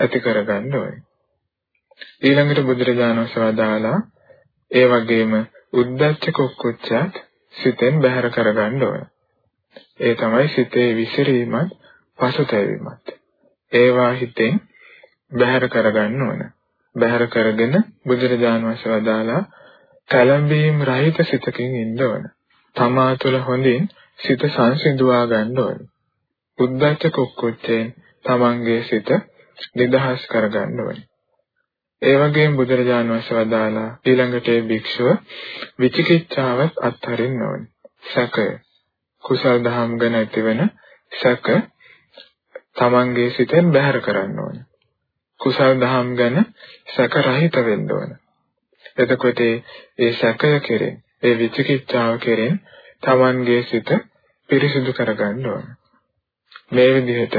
ඇති කරගන්න ඕනේ. ඊළඟට බුදුරජාණන් වහන්සේ වදාලා ඒ වගේම උද්දච්ච කුක්කුච්චත් සිතෙන් බැහැර කරගන්න ඕන. ඒ තමයි සිතේ විසිරීමත් පසුතැවීමත්. ඒවා හිතෙන් බැහැර කරගන්න ඕන. බැහැර කරගෙන බුදුරජාණන් වහන්සේ වදාලා කලම්බීම් රහිත සිතකින් ඉන්න ඕන. තමා තුළ හොඳින් සිත සංසිඳුවා ගන්න ඕන. උද්දච්ච කුක්කුච්චෙන් තමන්ගේ සිත නිදහස් කරගන්න ඕන. ඒ වගේම බුදුරජාණන් වහන්සේ වදාලා ඊළඟට ඒ භික්ෂුව විචිකිච්ඡාවත් අත්හරින්න ඕනේ. සැකය කුසල් දහම් ගැන ඇතිවෙන සැක තමන්ගේ සිතෙන් බැහැර කරන්න ඕනේ. කුසල් දහම් ගැන සැක රහිත වෙන්න ඕනේ. එතකොට ඒ සැකය කෙරෙන් ඒ විචිකිච්ඡාව කෙරෙන් තමන්ගේ සිත පිරිසිදු කරගන්න ඕනේ. මේ විදිහට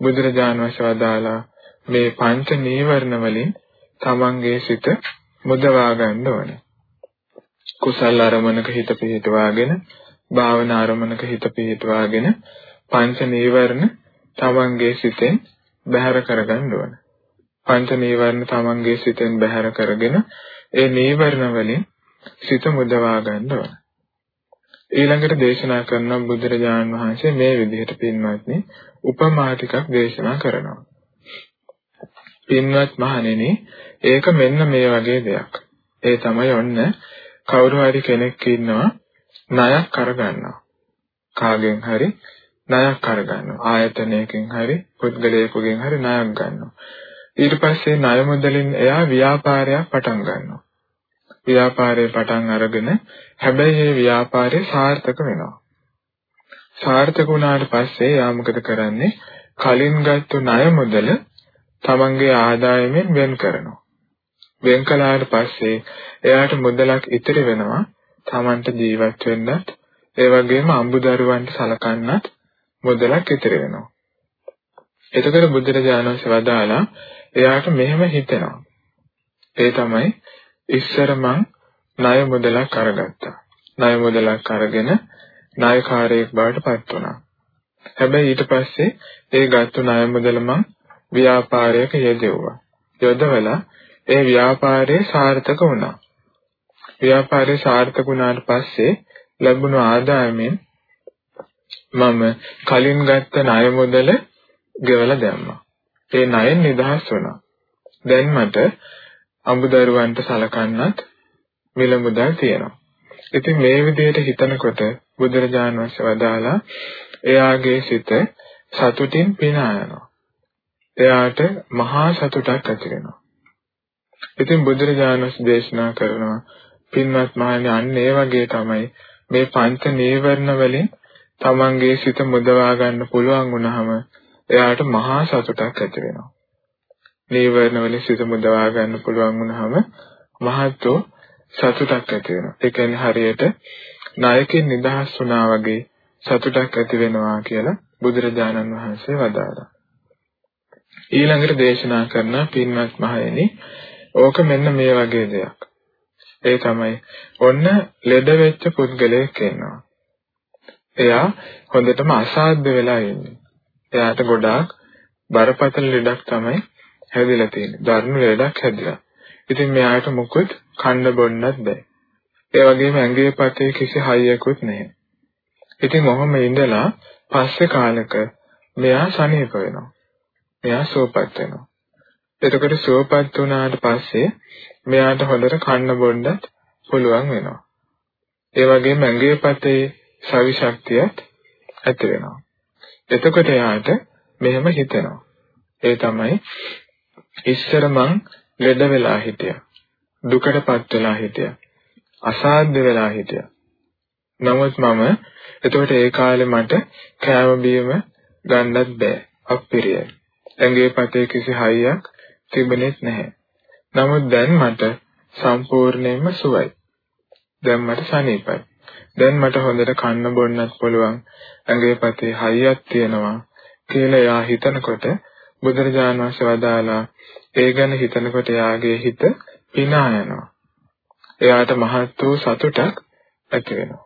බුදුරජාණන් වහන්සේ වදාලා මේ පංච නීවරණ වලින් තමන්ගේ සිත මුදවා ගන්න ඕනේ. කුසල අරමුණක හිත පිහිටවාගෙන භාවනා අරමුණක හිත පිහිටවාගෙන පංච නීවරණ තමන්ගේ සිතෙන් බැහැර කරගන්න ඕනේ. පංච නීවරණ තමන්ගේ සිතෙන් බැහැර කරගෙන ඒ නීවරණ වලින් සිත මුදවා ගන්න ඕනේ. ඊළඟට දේශනා කරන බුදුරජාණන් වහන්සේ මේ විදිහට පින්වත්නි උපමා ටිකක් දේශනා කරනවා. පින්වත් මහණෙනි ඒක මෙන්න මේ වගේ දෙයක්. ඒ තමයි ඔන්න කවුරු හරි කෙනෙක් ඉන්නවා ණයක් අරගන්නවා. කාගෙන් හරි ණයක් අරගන්නවා. ආයතනයකින් හරි පුද්ගලයෙකුගෙන් හරි ණයක් ගන්නවා. ඊට පස්සේ ණය මුදලින් එයා ව්‍යාපාරයක් පටන් ගන්නවා. ව්‍යාපාරේ පටන් අරගෙන හැබැයි මේ ව්‍යාපාරය සාර්ථක වෙනවා. සාර්ථක වුණාට පස්සේ යා මොකද කරන්නේ? කලින් ගත්ත ණය මුදල තමන්ගේ ආදායමෙන් වෙන් කරනවා. වෙන් කළාට පස්සේ එයාට මුදලක් ඉතිරි වෙනවා තමන්ට ජීවත් වෙන්නත් ඒ වගේම අඹදරුවන්ට සලකන්නත් මුදලක් ඉතිරි වෙනවා. එතකොට බුදුරජාණන් වහන්සේ වදාලා එයාට මෙහෙම හිතෙනවා. ඒ තමයි ඉස්සර මං ණය මුදලක් අරගත්තා. ණය මුදලක් අරගෙන ණයකාරයෙක් බවට පත් වුණා. හැබැයි ඊට පස්සේ ඒ ගත්ත ණය මුදල මං ව්‍යාපාරයක යෙදුවා. යොදවලා ඒ ව්‍යාපාරයේ සාර්ථක වුණා. ව්‍යාපාරයේ සාර්ථක වුණාට පස්සේ ලැබුණු ආදායමෙන් මම කලින් ගත්ත ණය මුදල ගෙවලා දැම්මා. ඒ ණයෙන් නිදහස් වුණා. දැන් මට අඹදරුවන්ට සලකන්නත් මිල මුදල් තියෙනවා. ඉතින් මේ විදිහට හිතනකොට බුදුරජාණන් වහන්සේ වදාලා එයාගේ සිත සතුටින් පිනා යනවා. එයාට මහා සතුටක් ඇති වෙනවා. ඉතින් බුදුරජාණන් වහන්සේ දේශනා කරනවා පින්වත් මහණනි අන්න ඒ වගේ තමයි මේ පංච නීවරණ වලින් තමන්ගේ සිත මුදවා ගන්න පුළුවන් වුණාම එයාට මහා සතුටක් ඇති වෙනවා. නීවරණ වලින් සිත මුදවා ගන්න පුළුවන් වුණාම මහත්ෝ සතුටක් ඇති වෙනවා. ඒ කියන්නේ හරියට නායකෙන් නිදහස් වුණා වගේ සතුටක් ඇති වෙනවා කියලා බුදුරජාණන් වහන්සේ වදාළා. ඊළඟට දේශනා කරන පින්වත් මහණෙනි ඕක මෙන්න මේ වගේ දෙයක්. ඒ තමයි ඔන්න ලෙඩ වෙච්ච පුද්ගලයෙක් ඉන්නවා. එයා හොඳටම අසාධ්‍ය වෙලා ඉන්නේ. එයාට ගොඩාක් බරපතල ලෙඩක් තමයි හැදිලා තියෙන්නේ. දරුණු ලෙඩක් හැදිලා. ඉතින් මෙයාට මුකුත් කන්න බොන්නත් බෑ. ඒ වගේම ඇඟේ පතේ කිසි හයියකුත් නැහැ. ඉතින් මොහොම ඉඳලා පස්සේ කාලෙක මෙයා සනීප වෙනවා. මෙයා සුවපත් වෙනවා. එතකොට සුවපත් වුණාට පස්සේ මෙයාට හොඳට කන්න බොන්නත් පුළුවන් වෙනවා. ඒ වගේම ඇඟේ පතේ සවි ශක්තියත් ඇති වෙනවා. එතකොට එයාට මෙහෙම හිතෙනවා. ඒ තමයි ඉස්සර මං ලෙඩ වෙලා හිටියා. දුකටපත් වෙලා හිටියා. අසාධ්‍ය වෙලා හිටියා. නමුත් මම එතකොට ඒ කාලේ මට කෑම බීම ගන්නත් බෑ. අප්පිරියයි. ඇඟේ පතේ කිසි හයියක් තිබෙනෙත් නැහැ. නමුත් දැන් මට සම්පූර්ණයෙන්ම සුවයි. දැන් මට සනීපයි. දැන් මට හොඳට කන්න බොන්නත් පුළුවන්. ඇඟේ පතේ හයියක් තියෙනවා කියලා එයා හිතනකොට බුදුරජාණන් වහන්සේ වදාලා ඒ ගැන හිතනකොට එයාගේ හිත පිනා යනවා. එයාට මහත් වූ සතුටක් ඇති වෙනවා.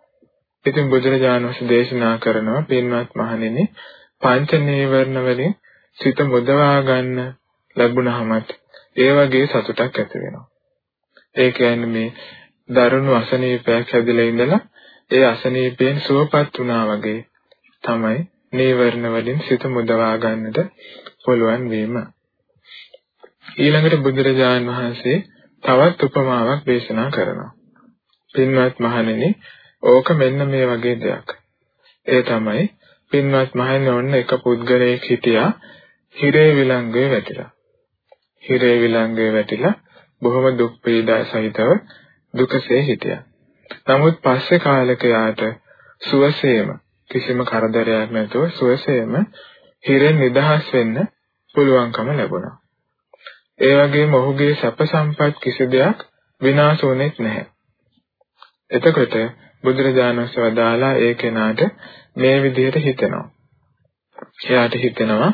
ඉතින් බුදුරජාණන් වහන්සේ දේශනා කරනවා පින්වත් මහණෙනි පංච නීවරණ වලින් සිත මුදවා ගන්න ලැබුණාමත් ඒ වගේ සතුටක් ඇති වෙනවා. ඒ කියන්නේ මේ දරුණු අසනීපයක් හැදිලා ඉඳලා ඒ අසනීපයෙන් සුවපත් වුණා වගේ තමයි නීවරණ වලින් සිත මුදවා ගන්නට පුළුවන් වීම. ඊළඟට බුදුරජාණන් වහන්සේ තවත් උපමාවක් දේශනා කරනවා. පින්වත් මහණෙනි, ඕක මෙන්න මේ වගේ දෙයක්. ඒ තමයි පින්වත් මහණෙනි ඔන්න එක පුද්ගලයෙක් හිටියා හිරේ විලංගුවේ වැටිලා. හිරේ විලංගුවේ වැටිලා බොහොම දුක් පීඩා සහිතව දුකසේ හිටියා. නමුත් පස්සේ කාලෙක යාට සුවසේම කිසිම කරදරයක් නැතුව සුවසේම හිරෙන් නිදහස් වෙන්න පුළුවන්කම ලැබුණා. ඒ වගේම ඔහුගේ සැප සම්පත් කිසි දෙයක් විනාශ වුනේත් නැහැ. එතකොට බුදුරජාණන් වහන්සේ වදාලා ඒ කෙනාට මේ විදිහට හිතෙනවා. එයාට හිතෙනවා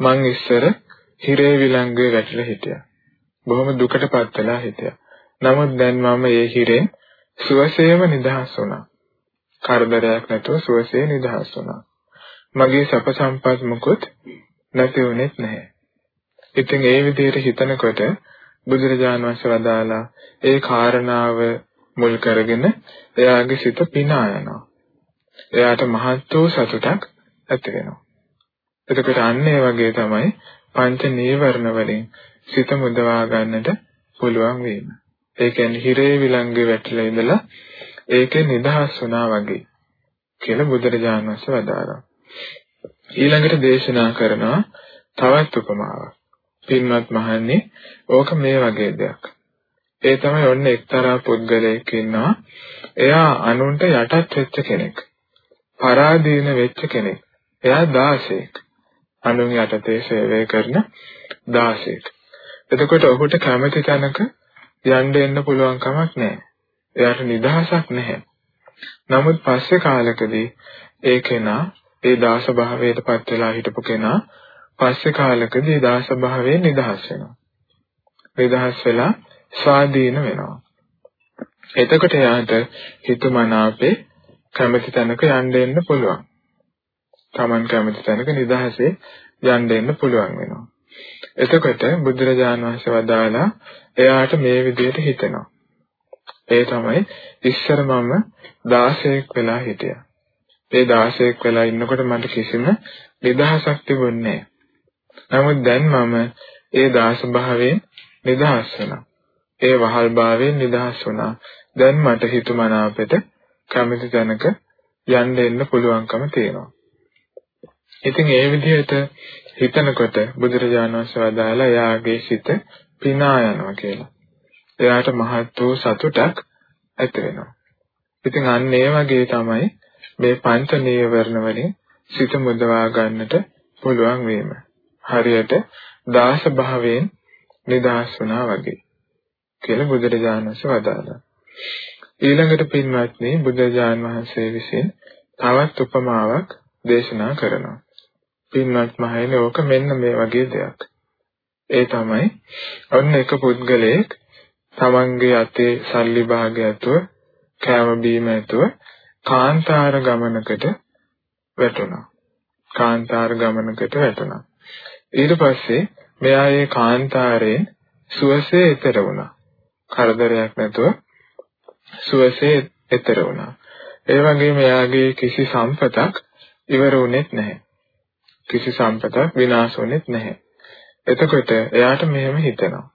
මං ඉස්සර හිරේ විලංගුවේ වැටිලා හිටියා. බොහොම දුකටපත් වෙලා හිටියා. නමුත් දැන් මම ඒ හිරෙන් සුවසේම නිදහස් වුණා. කරදරයක් නැතුව සුවසේ නිදහස් වුණා. මගේ සැප සම්පත් මුකුත් නැති වුනේත් නැහැ. ඉතින් ඒ විදිහට හිතනකොට බුදුරජාණන් වහන්සේ වදාලා ඒ කාරණාව මුල් කරගෙන එයාගේ සිත පිනා යනවා. එයාට මහත් වූ සතුටක් ඇති වෙනවා. එතකොට අන්න ඒ වගේ තමයි පංච නීවරණ වලින් සිත මුදවා ගන්නට පුළුවන් වීම. ඒ කියන්නේ හිරේ විලංගේ වැටිලා ඉඳලා ඒකේ නිදහස් වුණා වගේ කියලා බුදුරජාණන් වහන්සේ වදාළා. ඊළඟට දේශනා කරනවා තවත් උපමාවක්. පින්වත් මහන්නේ ඕක මේ වගේ දෙයක්. ඒ තමයි ඔන්න එක්තරා පුද්ගලයෙක් ඉන්නවා. එයා අනුන්ට යටත් වෙච්ච කෙනෙක්. පරාදීන වෙච්ච කෙනෙක්. එයා 16ක්. අනුන් යටතේ සේවය කරන 16ක්. එතකොට ඔහුට කැමති තැනක යන්න එන්න පුළුවන් කමක් නැහැ. එයාට නිදහසක් නැහැ. නමුත් පස්සේ කාලෙකදී ඒ කෙනා ඒ දාස භාවයට පත් වෙලා හිටපු කෙනා පස්සේ කාලෙකදී දාස භාවයෙන් නිදහස් වෙනවා. නිදහස් වෙලා ස්වාධීන වෙනවා. එතකොට යාට හිතුමනාපේ කැමති තැනක යන්න එන්න පුළුවන්. Taman කැමති තැනක නිදහසේ යන්න එන්න පුළුවන් වෙනවා. එතකොට බුදුරජාණන් වහන්සේ වදාලා එයාට මේ විදිහට හිතෙනවා. ඒ තමයි ඉස්සර මම 16ක් වෙලා හිටියා. ඒ 16ක් වෙලා ඉන්නකොට මට කිසිම නිදහසක් තිබුණේ නැහැ. නමුත් දැන් මම ඒ දාස භාවයෙන් නිදහස් වුණා. ඒ වහල් භාවයෙන් නිදහස් වුණා. දැන් මට හිතුමනාපෙට කැමති තැනක යන්න එන්න පුළුවන්කම තියෙනවා. ඉතින් ඒ විදිහට හිතනකොට බුදුරජාණන් වහන්සේ වදාලා එයාගේ සිත පිනා යනවා කියලා. එයාට මහත් වූ සතුටක් ඇති වෙනවා. ඉතින් අන්න ඒ වගේ තමයි මේ පංච නීවරණ වලින් සිත මුදවා ගන්නට පුළුවන් වීම. හරියට දාස භාවයෙන් නිදහස් වුණා වගේ කියලා බුදුරජාණන් වහන්සේ වදාළා. ඊළඟට පින්වත්නි බුදුරජාණන් වහන්සේ විසින් තවත් උපමාවක් දේශනා කරනවා. පින්වත් මහණෙනි ඕක මෙන්න මේ වගේ දෙයක්. ඒ තමයි ඔන්න එක පුද්ගලයෙක් තමන්ගේ අතේ සල්ලි භාගය ඇතුව කෑම බීම ඇතුව කාන්තාර ගමනකට වැටුණා. කාන්තාර ගමනකට වැටුණා. ඊට පස්සේ මෙයා ඒ කාන්තාරයෙන් සුවසේ එතර වුණා. කරදරයක් නැතුව සුවසේ එතර වුණා. ඒ වගේම එයාගේ කිසි සම්පතක් ඉවර වුණෙත් නැහැ. කිසි සම්පතක් විනාශ වුණෙත් නැහැ. එතකොට එයාට මෙහෙම හිතෙනවා.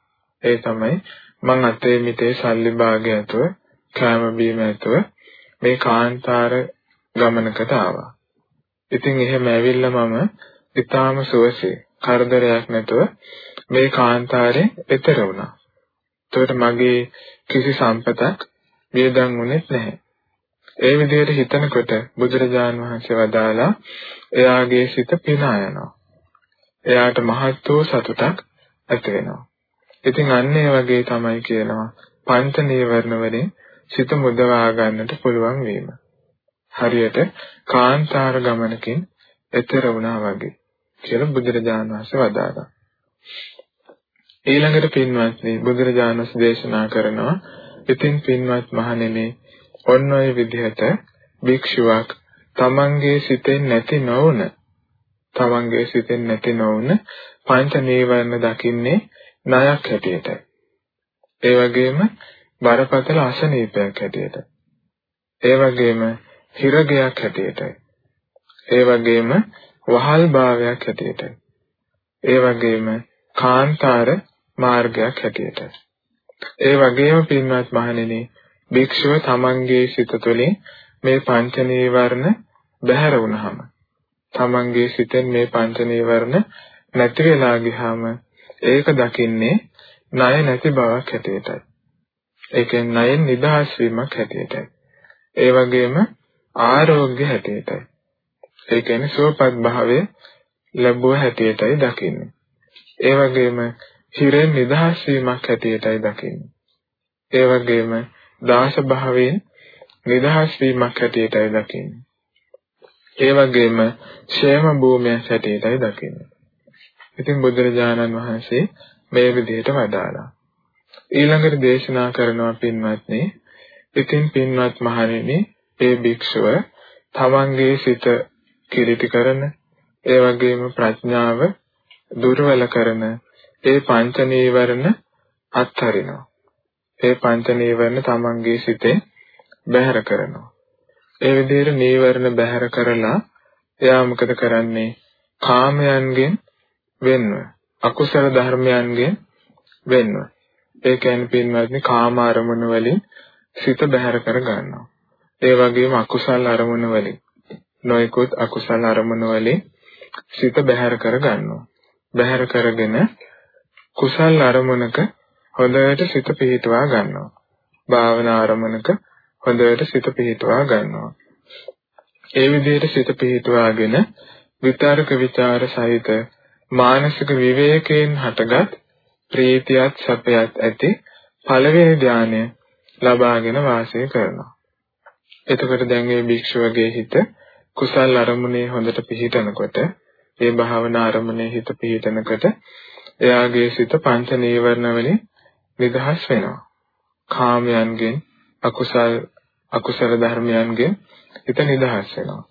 ඒ තමයි මං අතේ මිටේ සල්ලි භාගය ඇතුව කෑම බීම ඇතුව මේ කාන්තාර ගමනකට ආවා. ඉතින් එහෙම ඇවිල්ලා මම ඊටාම සුවසේ කරදරයක් නැතුව මේ කාන්තාරේ එතර වුණා. එතකොට මගේ කිසි සම්පතක් වියදම් වුණෙත් නැහැ. ඒ විදිහට හිතනකොට බුදුරජාන් වහන්සේ වදාලා එයාගේ සිත පිනා යනවා. එයාට මහත් වූ සතුටක් ඇති වෙනවා. ඉතින් අන්න ඒ වගේ තමයි කියනවා පංච නීවරණ වලින් සිත මුදවා ගන්නට පුළුවන් වීම. හරියට කාන්තාර ගමනකින් එතර වුණා වගේ කියලා බුදුරජාණන් වහන්සේ වදාළා. ඊළඟට පින්වත්නි බුදුරජාණන් වහන්සේ දේශනා කරනවා ඉතින් පින්වත් මහණෙනි ඔන්න ඔය විදිහට භික්ෂුවක් තමන්ගේ සිතෙන් නැති නොවුන තමන්ගේ සිතෙන් නැති නොවුන පංච නීවරණ දකින්නේ ණයක් හැටියටයි. ඒ වගේම බරපතල අසනීපයක් හැටියට. ඒ වගේම හිරගයක් හැටියටයි. ඒ වගේම වහල් භාවයක් හැටියටයි. ඒ වගේම කාන්තාර මාර්ගයක් හැටියටයි. ඒ වගේම පින්වත් මහණෙනි භික්ෂුව තමන්ගේ සිත තුළින් මේ පංච නීවරණ බැහැර වුණාම තමන්ගේ සිතෙන් මේ පංච නීවරණ නැති වෙලා ගියාම ඒක දකින්නේ ණය නැති බවක් හැටියටයි. ඒ කියන්නේ ණයෙන් නිදහස් වීමක් හැටියටයි. ඒ වගේම ආරෝග්‍ය හැටියටයි. ඒ කියන්නේ සුවපත් භාවය ලැබුව හැටියටයි දකින්නේ. ඒ වගේම හිරෙන් නිදහස් වීමක් හැටියටයි දකින්නේ. ඒ වගේම දාස භාවයෙන් නිදහස් වීමක් හැටියටයි දකින්නේ. ඒ වගේම ക്ഷേම භූමියක් හැටියටයි දකින්නේ. ඉතින් බුදුරජාණන් වහන්සේ මේ විදිහට වදාළා. ඊළඟට දේශනා කරනවා පින්වත්නි. ඉතින් පින්වත් මහණෙනි, ඒ භික්ෂුව තමන්ගේ සිත කිලිටි කරන, ඒ වගේම ප්‍රඥාව දුර්වල කරන ඒ පංච නීවරණ අත්හරිනවා. ඒ පංච නීවරණ තමන්ගේ සිතේ බැහැර කරනවා. ඒ විදිහට නීවරණ බැහැර කරලා එයා මොකද කරන්නේ? කාමයන්ගෙන් වෙන්ව අකුසල ධර්මයන්ගෙන් වෙන්ව ඒ කියන්නේ පින්වත්නි කාම අරමුණු වලින් සිත බැහැර කර ගන්නවා ඒ වගේම අකුසල අරමුණු වලින් නොයෙකුත් අකුසල අරමුණු වලින් සිත බැහැර කර ගන්නවා බැහැර කරගෙන කුසල් අරමුණක හොඳට සිත පිහිටුවා ගන්නවා භාවනා අරමුණක හොඳට සිත පිහිටුවා ගන්නවා ඒ විදිහට සිත පිහිටුවාගෙන විතර්ක ਵਿਚාර සහිත මානසික විවේකයෙන් හටගත් ප්‍රීතියත් සැපයත් ඇති පළවෙනි ධානය ලබාගෙන වාසය කරනවා. එතකොට දැන් මේ භික්ෂුවගේ හිත කුසල් අරමුණේ හොඳට පිහිටනකොට ඒ භාවනා අරමුණේ හිත පිහිටනකොට එයාගේ සිත පංච නීවරණ වලින් නිදහස් වෙනවා. කාමයන්ගෙන් අකුසල් අකුසල ධර්මයන්ගෙන් හිත නිදහස් වෙනවා.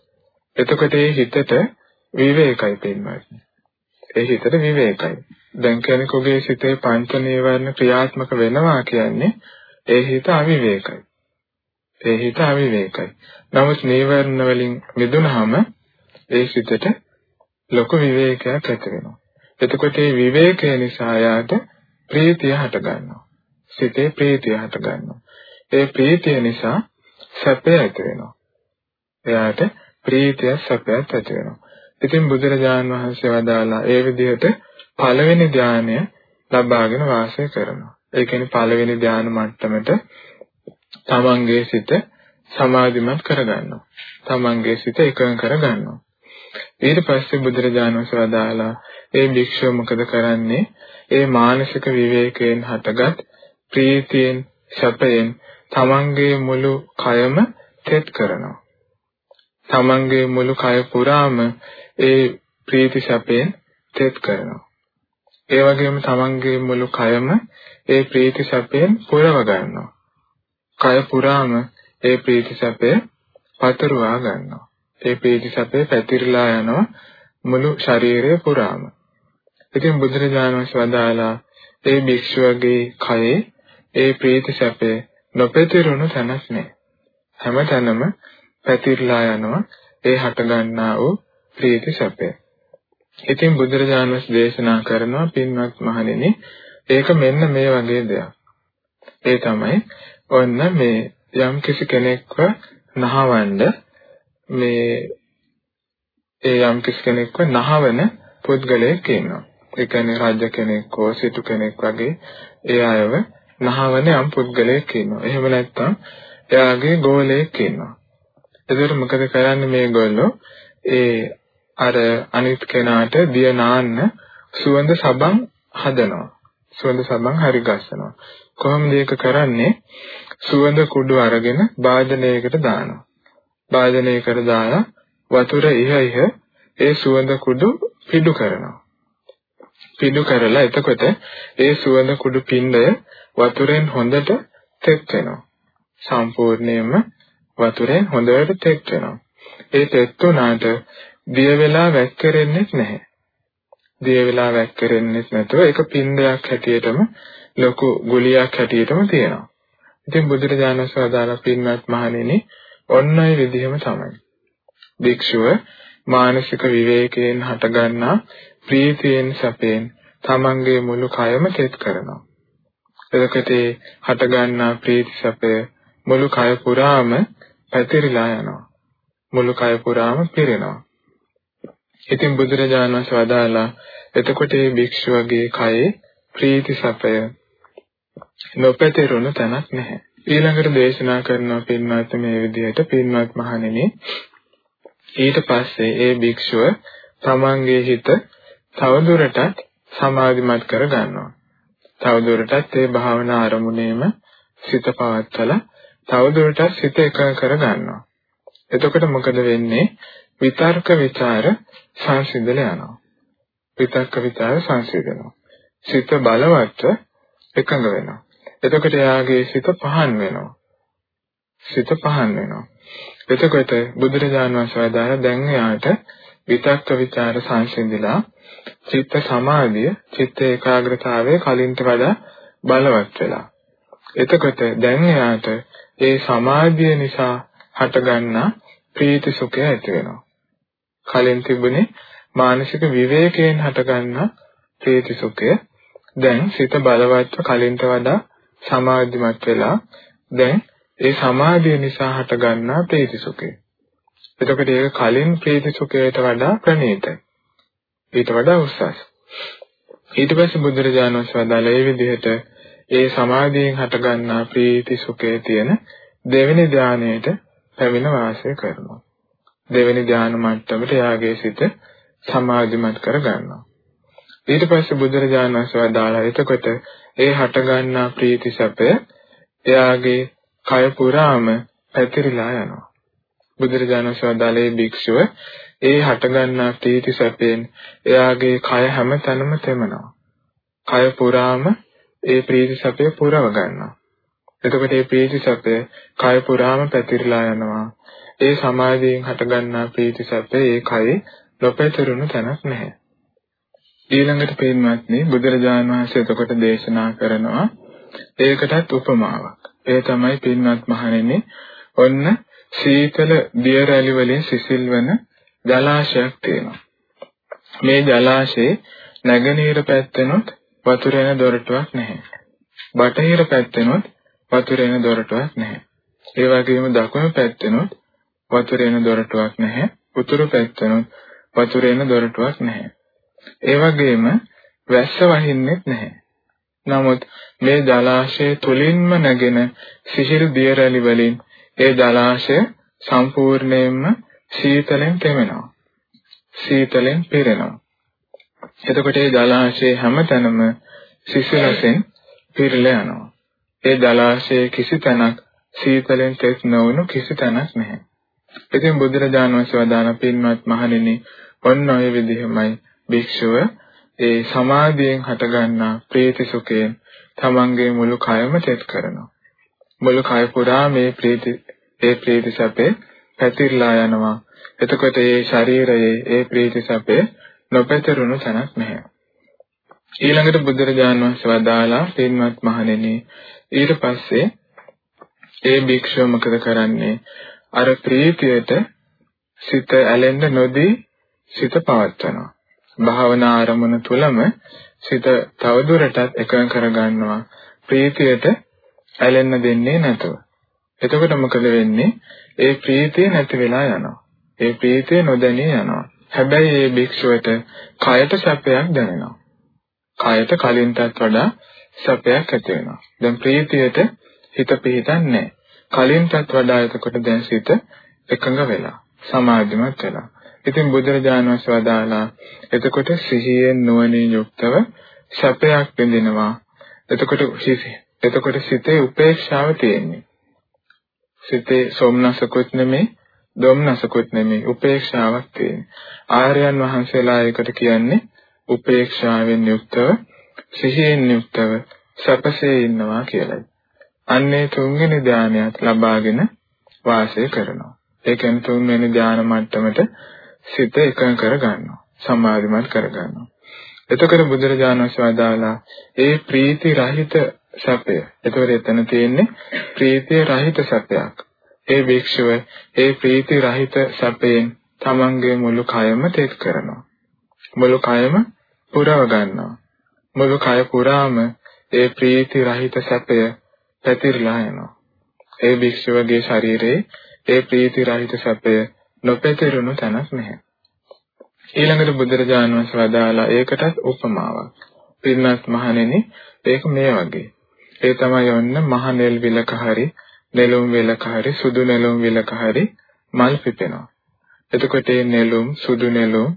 එතකොට ඒ හිතට විවේකයි පින්වත්නි. ඒ හිතට විවේකයි. දැන් කෙනෙකුගේ සිතේ පංච නීවරණ ක්‍රියාත්මක වෙනවා කියන්නේ ඒ හිත අවිවේකයි. ඒ හිත අවිවේකයි. නමුත් නීවරණ වලින් මිදුනහම ඒ සිතට ලොකු විවේකයක් ඇති වෙනවා. එතකොට මේ විවේකය නිසා යාට ප්‍රීතිය හට ගන්නවා. සිතේ ප්‍රීතිය හට ගන්නවා. ඒ ප්‍රීතිය නිසා සැපය ඇති වෙනවා. එයාට ප්‍රීතිය සැපයක් ඇති වෙනවා. ඉතින් බුදුරජාණන් වහන්සේ වදාලා ඒ විදිහට පළවෙනි ධානය ලබාගෙන වාසය කරනවා. ඒ කියන්නේ පළවෙනි ධාන මට්ටමට තමන්ගේ සිත සමාධිමත් කරගන්නවා. තමන්ගේ සිත එකඟ කරගන්නවා. ඊට පස්සේ බුදුරජාණන් වහන්සේ වදාලා ඒ භික්ෂුව මොකද කරන්නේ? ඒ මානසික විවේකයෙන් හටගත් ප්‍රීතියෙන්, සැපයෙන් තමන්ගේ මුළු කයම තෙත් කරනවා. තමන්ගේ මුළු කය පුරාම ඒ ප්‍රීති සැපයෙන් තෙත් කරනවා. ඒ වගේම තමන්ගේ මුළු කයම ඒ ප්‍රීති සැපයෙන් පුරව ගන්නවා. කය පුරාම ඒ ප්‍රීති සැපය පතුරවා ගන්නවා. ඒ ප්‍රීති සැපය පැතිරලා යනවා මුළු ශරීරය පුරාම. ඉතින් බුදුරජාණන් වහන්සේ වදාලා ඒ භික්ෂුවගේ කයේ ඒ ප්‍රීති සැපය නොපැතිරුණු තැනක් නැහැ. හැමතැනම පැතිරලා යනවා ඒ හට ගන්නා වූ ප්‍රීති සැපය. ඉතින් බුදුරජාණන් වහන්සේ දේශනා කරනවා පින්වත් මහණෙනි ඒක මෙන්න මේ වගේ දෙයක්. ඒ තමයි ඔන්න මේ යම් කිසි කෙනෙක්ව නහවන්න මේ ඒ යම් කිසි කෙනෙක්ව නහවන පුද්ගලයෙක් ඉන්නවා. ඒ කියන්නේ රාජ්‍ය කෙනෙක් හෝ සිටු කෙනෙක් වගේ ඒ අයව නහවන යම් පුද්ගලයෙක් ඉන්නවා. එහෙම නැත්නම් එයාගේ ගෝලයෙක් ඉන්නවා. එතකොට මොකද කරන්නේ මේගොල්ලෝ ඒ අර අනිත් කෙනාට දිය නාන්න සුවඳ සබන් හදනවා. සුවඳ සබන් හරි ගස්සනවා. කොහොමද ඒක කරන්නේ? සුවඳ කුඩු අරගෙන භාජනයකට දානවා. භාජනයකට දාලා වතුර ඉහ ඉහ ඒ සුවඳ කුඩු පිඩු කරනවා. පිඩු කරලා එතකොට ඒ සුවඳ කුඩු පිණ්ඩය වතුරෙන් හොඳට තෙත් වෙනවා. සම්පූර්ණයෙන්ම වතුරෙන් හොඳට තෙත් වෙනවා. ඒ තෙත් උනාට දිය වෙලා වැක්කරෙන්නේ නැහැ. දිය වෙලා වැක්කරෙන්නේ නැතුව ඒක පින්දයක් හැටියටම ලොකු ගුලියක් හැටියටම තියෙනවා. ඉතින් බුදුරජාණන් වහන්සේ වදාළා පින්වත් මහණෙනි ඔන්න ඔය විදිහම තමයි. භික්ෂුව මානසික විවේකයෙන් හටගන්නා ප්‍රීතියෙන් සැපෙන් තමන්ගේ මුළු කයම තෙත් කරනවා. එතකොට හටගන්නා ප්‍රීති සැපය මුළු කය පුරාම පැතිරිලා යනවා. මුළු කය පුරාම පිරෙනවා. ඉතින් බුදුරජාණන් වහන්සේ වදාලා එතකොට මේ භික්ෂුවගේ කයේ ප්‍රීති සැපය නොපැතිරුණු තැනක් නැහැ. ඊළඟට දේශනා කරනවා පින්වත් මේ විදිහට පින්වත් මහණෙනි ඊට පස්සේ ඒ භික්ෂුව තමන්ගේ හිත තවදුරටත් සමාධිමත් කර ගන්නවා. තවදුරටත් ඒ භාවනා අරමුණේම සිත පවත්වලා තවදුරටත් සිත එකඟ කර ගන්නවා. එතකොට මොකද වෙන්නේ? විතර්ක ਵਿਚාර සංසිඳල යනවා. විතර්ක ਵਿਚාර සංසිඳනවා. සිත බලවත්ව එකඟ වෙනවා. එතකොට එයාගේ සිත පහන් වෙනවා. සිත පහන් වෙනවා. එතකොට බුදුරජාණන් වහන්සේ වදාළ දැන් එයාට විතක්ක ਵਿਚාර සංසිඳිලා චිත්ත සමාධිය, චිත්ත ඒකාග්‍රතාවය කලින්ට වඩා බලවත් වෙලා. එතකොට දැන් එයාට ඒ සමාධිය නිසා හටගන්නා ප්‍රීති සුඛය ඇති වෙනවා. කලින් තිබුණේ මානසික විවේකයෙන් හටගන්නා ප්‍රීති සුඛය දැන් සිත බලවත්ව කලින්ට වඩා සමාධිමත් වෙලා දැන් ඒ සමාධිය නිසා හටගන්නා ප්‍රීති සුඛය. එතකොට ඒක කලින් ප්‍රීති සුඛයට වඩා ප්‍රණීතයි. ඊට වඩා උස්සස්. ඊට පස්සේ බුදුරජාණන් වහන්සේ වදාළ ඒ විදිහට ඒ සමාධියෙන් හටගන්නා ප්‍රීති සුඛයේ තියෙන දෙවෙනි ධානයේට පැමිණ වාසය කරනවා. දෙවෙනි ධාන මට්ටමට යාගේ සිත සමාධිමත් කර ගන්නවා. ඊට පස්සේ බුදුරජාණන් වහන්සේ වදාළා එතකොට ඒ හටගන්නා ප්‍රීති සැපය එයාගේ කය පුරාම පැතිරිලා යනවා. බුදුරජාණන් වහන්සේ වදාළේ භික්ෂුව ඒ හටගන්නා ප්‍රීති සැපයෙන් එයාගේ කය හැමතැනම තෙමනවා. කය පුරාම ඒ ප්‍රීති සැපය පුරව ගන්නවා. එතකොට මේ ප්‍රීති සැපය කය පුරාම පැතිරලා යනවා. ඒ සමාධියෙන් හටගන්නා ප්‍රීති සැපය ඒ කයේ නොපැතිරුණු තැනක් නැහැ. ඊළඟට පින්වත්නි බුදුරජාණන් වහන්සේ එතකොට දේශනා කරනවා ඒකටත් උපමාවක්. ඒ තමයි පින්වත් මහණෙනි ඔන්න සීතල දිය රැලි වලින් සිසිල්වන ජලාශයක් තියෙනවා. මේ ජලාශයේ නැගෙනහිර පැත්තෙනොත් වතුර එන දොරටුවක් නැහැ. බටහිර පැත්තෙනොත් වතුර එන දොරටුවක් නැහැ. ඒ වගේම දකුණු පැත්තෙනොත් වතුර එන දොරටුවක් නැහැ. උතුරු පැත්තෙනොත් වතුර එන දොරටුවක් නැහැ. ඒ වගේම වැස්ස වහින්නෙත් නැහැ. නමුත් මේ ජලාශය තුලින්ම නැගෙන සිසිල් දිය රැලි වලින් ඒ ජලාශය සම්පූර්ණයෙන්ම සීතලෙන් තෙමෙනවා. සීතලෙන් පිරෙනවා. එතකොට ඒ ජලාශයේ හැමතැනම සිසිලසෙන් පිරලා යනවා. ඒ ජලාශයේ කිසි තැනක් සීතලෙන් තෙත් නොවුණු කිසි තැනක් නැහැ. ඉතින් බුදුරජාණන් වහන්සේ වදාන පින්වත් මහණෙනි ඔන්න ඔය විදිහමයි භික්ෂුව ඒ සමාධියෙන් හටගන්නා ප්‍රීති සුඛයෙන් තමන්ගේ මුළු කයම තෙත් කරනවා. මුළු කය පුරා මේ ප්‍රීති ඒ ප්‍රීති සැපේ පැතිරලා යනවා. එතකොට ඒ ශරීරයේ ඒ ප්‍රීති සැපේ නොපැතිරුණු තැනක් නැහැ. ඊළඟට බුදුරජාණන් වහන්සේ වදාලා පින්වත් මහණෙනි ඊට පස්සේ ඒ භික්ෂුව මොකද කරන්නේ? අර ප්‍රීතියට සිත ඇලෙන්න නොදී සිත පවත්වනවා. භාවනා ආරමුණ තුලම සිත තවදුරටත් එකඟ කරගන්නවා. ප්‍රීතියට ඇලෙන්න දෙන්නේ නැතුව. එතකොට මොකද වෙන්නේ? ඒ ප්‍රීතිය නැති වෙලා යනවා. ඒ ප්‍රීතිය නොදැනී යනවා. හැබැයි මේ භික්ෂුවට කයට සැපයක් දැනෙනවා. කයට කලින්ටත් වඩා සැපයක් ඇති වෙනවා. දැන් ප්‍රීතියට හිත පිහිටන්නේ කලින්ටත් වඩා එතකොට දැන් සිත එකඟ වෙලා සමාධිමත් වෙලා. ඉතින් බුදුරජාණන් වහන්සේ වදාලා එතකොට සිහියෙන් නුවණින් යුක්තව සැපයක් විඳිනවා එතකොට එතකොට සිතේ උපේක්ෂාව තියෙන්නේ. සිතේ සොම්නසකුත් නෙමෙයි, දොම්නසකුත් නෙමෙයි, උපේක්ෂාවක් තියෙන්නේ. ආර්යයන් වහන්සේලා ඒකට කියන්නේ උපේක්ෂාවෙන් යුක්තව, සිහියෙන් යුක්තව සැපසේ ඉන්නවා කියලයි. අන්නේ තුන්වෙනි ධානයත් ලබාගෙන වාසය කරනවා. ඒ කියන්නේ තුන්වෙනි ධාන මට්ටමට සිත එකඟ කර ගන්නවා. සමාධිමත් කර ගන්නවා. එතකොට බුදුරජාණන් වහන්සේ වදාලා ඒ ප්‍රීති රහිත සැපය. එතකොට එතන තියෙන්නේ ප්‍රීතිය රහිත සැපයක්. ඒ භික්ෂුව ඒ ප්‍රීති රහිත සැපයෙන් තමන්ගේ මුළු කයම තෙත් කරනවා. මුළු කයම පුරව ගන්නවා. මුළු කය පුරාම ඒ ප්‍රීති රහිත සැපය පැතිරලා යනවා. ඒ භික්ෂුවගේ ශරීරයේ ඒ ප්‍රීති රහිත සැපය නොපැතිරුණු තැනක් නැහැ. ඊළඟට බුදුරජාණන් වහන්සේ වදාලා ඒකටත් උපමාවක්. පින්වත් මහණෙනි ඒක මේ වගේ. ඒ තමයි යොන්න මහ නෙල් විලක හරි නෙළුම් විලක හරි සුදු නෙළුම් විලක හරි මල් පිපෙනවා. එතකොට මේ නෙළුම් සුදු නෙළුම්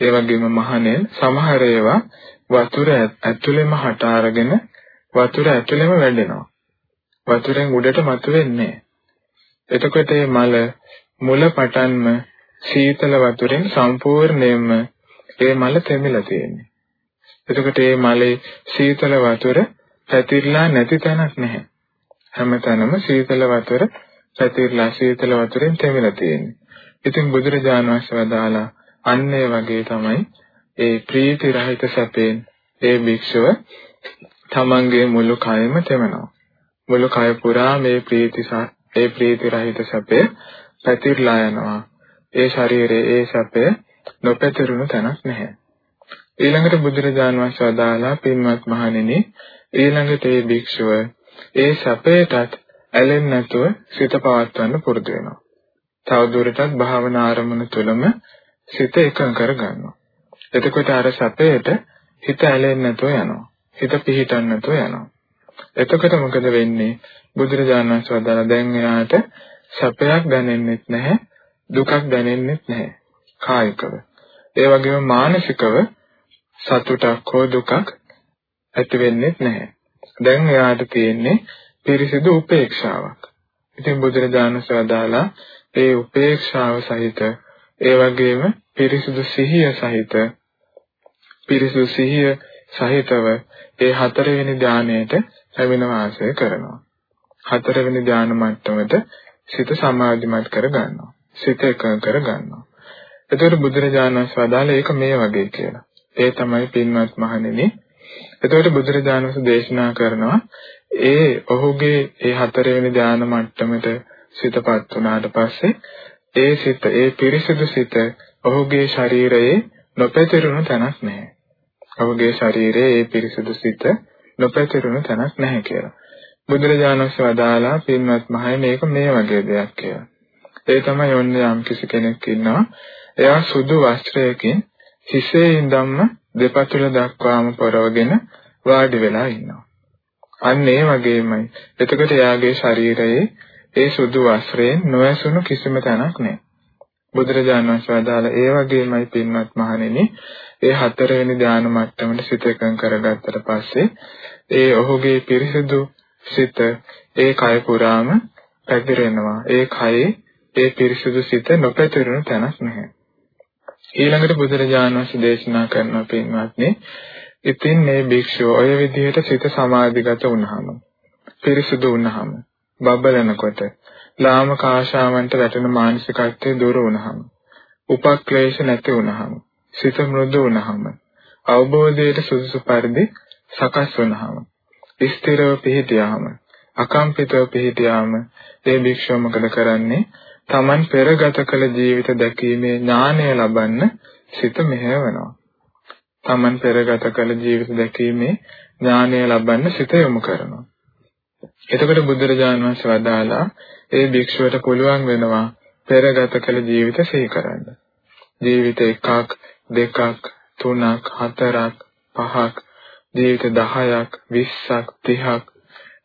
ඒ වගේම මහ නෙල් සමහර ඒවා වතුර ඇතුළෙම හට අරගෙන වතුර ඇතුළෙම වැඩෙනවා. වතුරෙන් උඩට මතුවෙන්නේ එතකොට මේ මල මුල පටන්ම සීතල වතුරෙන් සම්පූර්ණයෙන්ම ඒ මල තෙමිලා තියෙන්නේ. එතකොට මේ මලේ සීතල වතුර පැතිරලා නැති තැනක් නැහැ. හැමතැනම සීතල වතුර පැතිරලා සීතල වතුරෙන් තෙමිලා තියෙන්නේ. ඉතින් බුදුරජාණන් වහන්සේ වදාලා අන්න ඒ වගේ තමයි ඒ ප්‍රීති රහිත සැපෙන් ඒ භික්ෂුව තමන්ගේ මුළු කයම තෙමනවා. මුළු කය පුරා මේ ප්‍රීති ඒ ප්‍රීති රහිත සැපේ පැතිරලා යනවා. ඒ ශරීරයේ ඒ සැපය නොපැතිරුණු තැනක් නැහැ. ඊළඟට බුදුරජාන් වහන්සේ වදාලා පින්වත් මහණෙනි ඊළඟට ඒ භික්ෂුව ඒ සැපයටත් ඇලෙන්නේ නැතුව සිත පවත්වන්න පුරුදු වෙනවා. තවදුරටත් භාවනා ආරමුණ තුළම සිත එකඟ කරගන්නවා. එතකොට අර සැපයට හිත ඇලෙන්නේ නැතුව යනවා. හිත පිහිටන්නේ නැතුව යනවා. එතකොට මොකද වෙන්නේ? බුදුරජාණන් වහන්සේ වදාලා දැන් එයාට සැපයක් දැනෙන්නෙත් නැහැ දුකක් දැනෙන්නෙත් නැහැ කායිකව. ඒ වගේම මානසිකව සතුටක් හෝ දුකක් ඇති වෙන්නෙත් නැහැ. දැන් එයාට තියෙන්නේ පිරිසිදු උපේක්ෂාවක්. ඉතින් බුදුරජාණන් වහන්සේ ඒ උපේක්ෂාව සහිත ඒ වගේම පිරිසිදු සිහිය සහිත පිරිසිදු සිහිය සහිතව ඒ හතරවෙනි ධානයට පැමිණ වාසය කරනවා. හතරවෙනි ධාන මට්ටමට සිත සමාධිමත් කර ගන්නවා. සිත එකඟ කර ගන්නවා. එතකොට බුදුරජාණන් වහන්සේ වදාළ ඒක මේ වගේ කියලා. ඒ තමයි පින්වත් මහණෙනි. එතකොට බුදුරජාණන් වහන්සේ දේශනා කරනවා ඒ ඔහුගේ ඒ හතරවෙනි ධාන මට්ටමට සිතපත් වුණාට පස්සේ ඒ සිත ඒ පිරිසිදු සිත ඔහුගේ ශරීරයේ නොපැතිරුණු තැනක් නැහැ. ඔහුගේ ශරීරයේ ඒ පිරිසිදු සිත නොපැතිරුණු තැනක් නැහැ කියලා. බුදුරජාණන් වහන්සේ වදාලා පින්වත් මහයි මේක මේ වගේ දෙයක් කියලා. ඒ තමයි ඔන්න යම් කිසි කෙනෙක් ඉන්නවා. එයා සුදු වස්ත්‍රයකින් හිසේ ඉඳන්ම දෙපතුල දක්වාම පරවගෙන වාඩි වෙලා ඉන්නවා. අන්න ඒ වගේමයි. එතකොට එයාගේ ශරීරයේ ඒ සුදු වස්ත්‍රයෙන් නොඇසුණු කිසිම තැනක් නැහැ. බුදුරජාණන් වහන්සේ වදාළ ඒ වගේමයි පින්වත් මහණෙනි ඒ හතරවෙනි ධාන මට්ටමට සිත එකඟ කරගත්තට පස්සේ ඒ ඔහුගේ පිරිසිදු සිත ඒ කය පුරාම පැතිරෙනවා. ඒ කයේ ඒ පිරිසුදු සිත නොපැතිරුණු තැනක් නැහැ. ඊළඟට බුදුරජාණන් වහන්සේ දේශනා කරන පින්වත්නි ඉතින් මේ භික්ෂුව ඔය විදිහට සිත සමාධිගත වුණාම පිරිසුදු වුණාම බබලනකොට ලාමක ආශාවන්ට වැටෙන මානසිකත්වයේ දුර වුණාම උපක්ලේශ නැති වුණාම සිත මෘදු වුණාම අවබෝධයට සුදුසු පරිදි සකස් වුණාම ස්ථිරව පිහිටියාම අකම්පිතව පිහිටියාම ඒ භික්ෂුව මොකද කරන්නේ? Taman පෙරගත කළ ජීවිත දැකීමේ ඥානය ලබන්න සිත මෙහෙවනවා. Taman පෙරගත කළ ජීවිත දැකීමේ ඥානය ලබන්න සිත යොමු කරනවා. එතකොට බුදුරජාණන් වහන්සේ වදාලා ඒ භික්ෂුවට පුළුවන් වෙනවා පෙරගත කළ ජීවිත සිහි කරන්න. ජීවිත එකක්, දෙකක්, තුනක්, හතරක්, පහක්, ජීවිත 10ක්, 20ක්, 30ක්,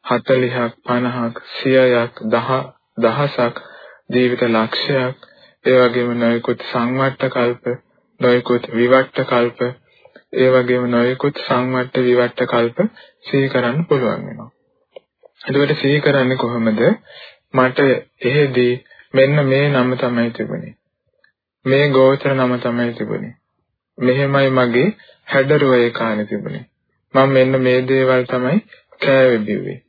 40ක්, 50ක්, 100ක්, 10 දහසක් ජීවිත ලක්ෂයක් ඒ වගේම නොයෙකුත් සංවට්ට කල්ප නොයෙකුත් විවට්ට කල්ප ඒ වගේම නොයෙකුත් සංවට්ට විවට්ට කල්ප සිහි කරන්න පුළුවන් වෙනවා. එතකොට සිහි කරන්නේ කොහොමද? මට එහෙදී මෙන්න මේ නම තමයි තිබුණේ. මේ ගෝත්‍ර නම තමයි තිබුණේ. මෙහෙමයි මගේ හැඩරුව ඒ කාලේ තිබුණේ. මම මෙන්න මේ දේවල් තමයි කෑවේ බිව්වේ.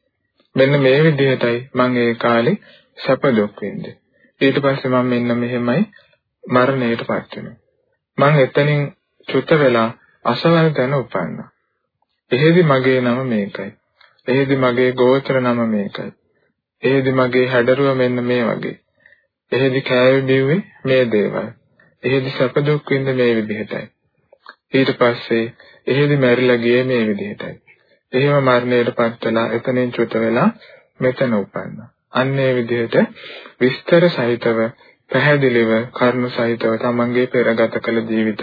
මෙන්න මේ විදිහටයි මම ඒ කාලේ සැප දුක් විඳේ. ඊට පස්සේ මම මෙන්න මෙහෙමයි මරණයටපත් වෙනවා. මම එතනින් චුත වෙලා අසවල් තැන උපන්නා. එහෙදි මගේ නම මේකයි. එහෙදි මගේ ගෝත්‍ර නම මේකයි. එහෙදි මගේ හැඩරුව මෙන්න මේ වගේ. එහෙදි කෑවේ බිව්වේ මේ දේවල්. එහෙදි සැප දුක් විඳ මේ විදිහටයි. ඊට පස්සේ එහෙදි මැරිලා ගියේ මේ විදිහටයි. එහෙම මරණයටපත් වෙලා එතනින් චුත වෙලා මෙතන උපන්නා. අන්න ඒ විදිහට විස්තර සහිතව පැහැදිලිව කර්ම සහිතව තමන්ගේ පෙරගත කළ ජීවිත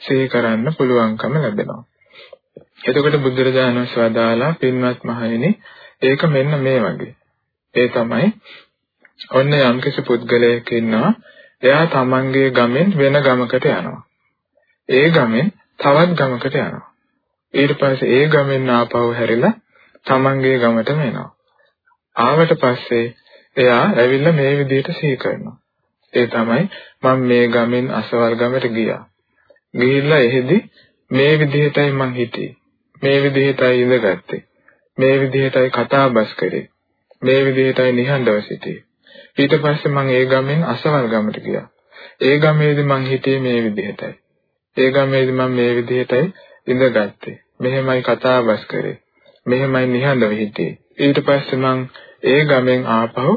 සිහි කරන්න පුළුවන්කම ලැබෙනවා. එතකොට බුදුරජාණන් වහන්සේ වදාලා පින්වත් මහණෙනි ඒක මෙන්න මේ වගේ. ඒ තමයි ඔන්න යම්කිසි පුද්ගලයෙක් ඉන්නවා එයා තමන්ගේ ගමෙන් වෙන ගමකට යනවා. ඒ ගමෙන් තවත් ගමකට යනවා. ඊට පස්සේ ඒ ගමෙන් ආපහු හැරිලා තමන්ගේ ගමටම එනවා. ආවට පස්සේ එයා ඇවිල්ලා මේ විදිහට සිහි කරනවා. ඒ තමයි මම මේ ගමෙන් අසවල් ගමට ගියා. ගිහිල්ලා එහෙදි මේ විදිහටයි මං හිටියේ. මේ විදිහටයි ඉඳගත්තේ. මේ විදිහටයි කතා බස් කරේ. මේ විදිහටයි නිහඬව සිටියේ. ඊට පස්සේ මං ඒ ගමෙන් අසවල් ගමට ගියා. ඒ ගමේදී මං හිටියේ මේ විදිහටයි. ඒ ගමේදී මම මේ විදිහටයි ඉඳගත්තේ. මෙහෙමයි කතා බස් කරේ. මෙහෙමයි නිහඬව හිටියේ. ඊට පස්සේ මං ඒ ගමෙන් ආපහු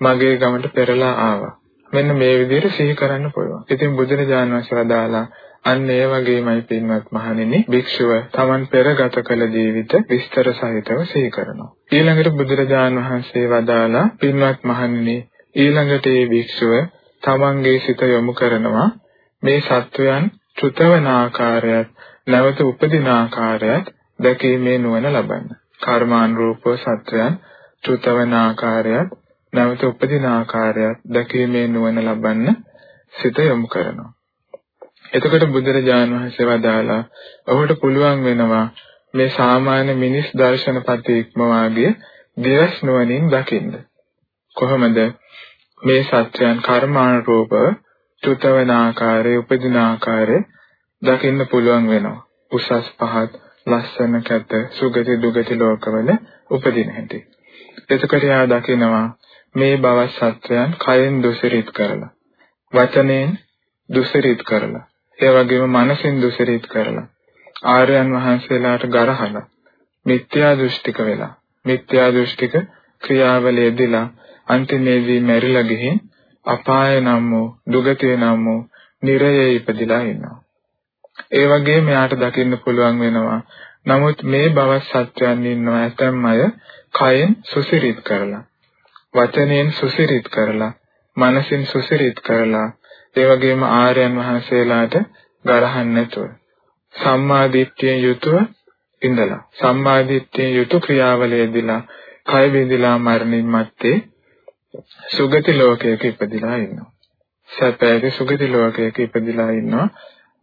මගේ ගමට පෙරලා ආවා. මෙන්න මේ විදිහට සිහි කරන්න පුළුවන්. ඉතින් බුදුරජාණන් වහන්සේ වදාලා අන්න ඒ වගේමයි පින්වත් මහණෙනි භික්ෂුව Taman පෙරගත කළ ජීවිත විස්තර සහිතව සිහි කරනවා. ඊළඟට බුදුරජාණන් වහන්සේ වදාලා පින්වත් මහණෙනි ඊළඟට මේ භික්ෂුව Tamanගේ සිත යොමු කරනවා මේ සත්වයන් චුතවන ආකාරයත් නැවත උපදින ආකාරයත් දැකීමේ නුවණ ලබන්න. කර්මානුරූපව සත්වයන් චුතවන ආකාරයත් නැවත උපදින ආකාරයත් දැකීමේ නුවණ ලබන්න සිත යොමු කරනවා. එතකොට බුදුරජාණන් වහන්සේ වදාලා ඔහුට පුළුවන් වෙනවා මේ සාමාන්‍ය මිනිස් දර්ශනපති ඉක්මවාගේ දිවස් නුවණින් දකින්න. කොහොමද මේ සත්‍යයන් කර්මානුරූපව චුතවන ආකාරය උපදින ආකාරය දකින්න පුළුවන් වෙනවා. උසස් පහත් ලස්සන කැත සුගති දුගති ලෝකවල උපදින හැටි. එතකොට යා දකිනවා මේ භව සත්වයන් කයෙන් දුසිරිත කරලා වචනෙන් දුසිරිත කරලා ඒ වගේම මනසෙන් දුසිරිත කරලා ආර්යයන් වහන්සේලාට ගරහලා මිත්‍යා දෘෂ්ටික වෙලා මිත්‍යා දෘෂ්ටික ක්‍රියාවලියදීලා අන්තිමේදී මැරිලා ගිහින් අපාය නම් වූ දුගතිය නම් වූ නිරයේ ඉපදිලා ඉන්නවා. ඒ වගේම යාට දකින්න පුළුවන් වෙනවා. නමුත් මේ භව සත්‍යයන් ඉන්නවා ඇතැම් අය කයෙන් සුසිරිත කරලා වචනයෙන් සුසිරිත කරලා මනසින් සුසිරිත කරලා ඒ වගේම ආර්යයන් වහන්සේලාට ගරහන්න නැතුව සම්මා දිට්ඨියෙන් යුතුව ඉඳලා සම්මා දිට්ඨියෙන් යුතු ක්‍රියාවලියදීලා කය බිඳිලා මරණින් මත්තේ සුගති ලෝකයක ඉපදිලා ඉන්නවා. සැපයක සුගති ලෝකයක ඉපදිලා ඉන්නවා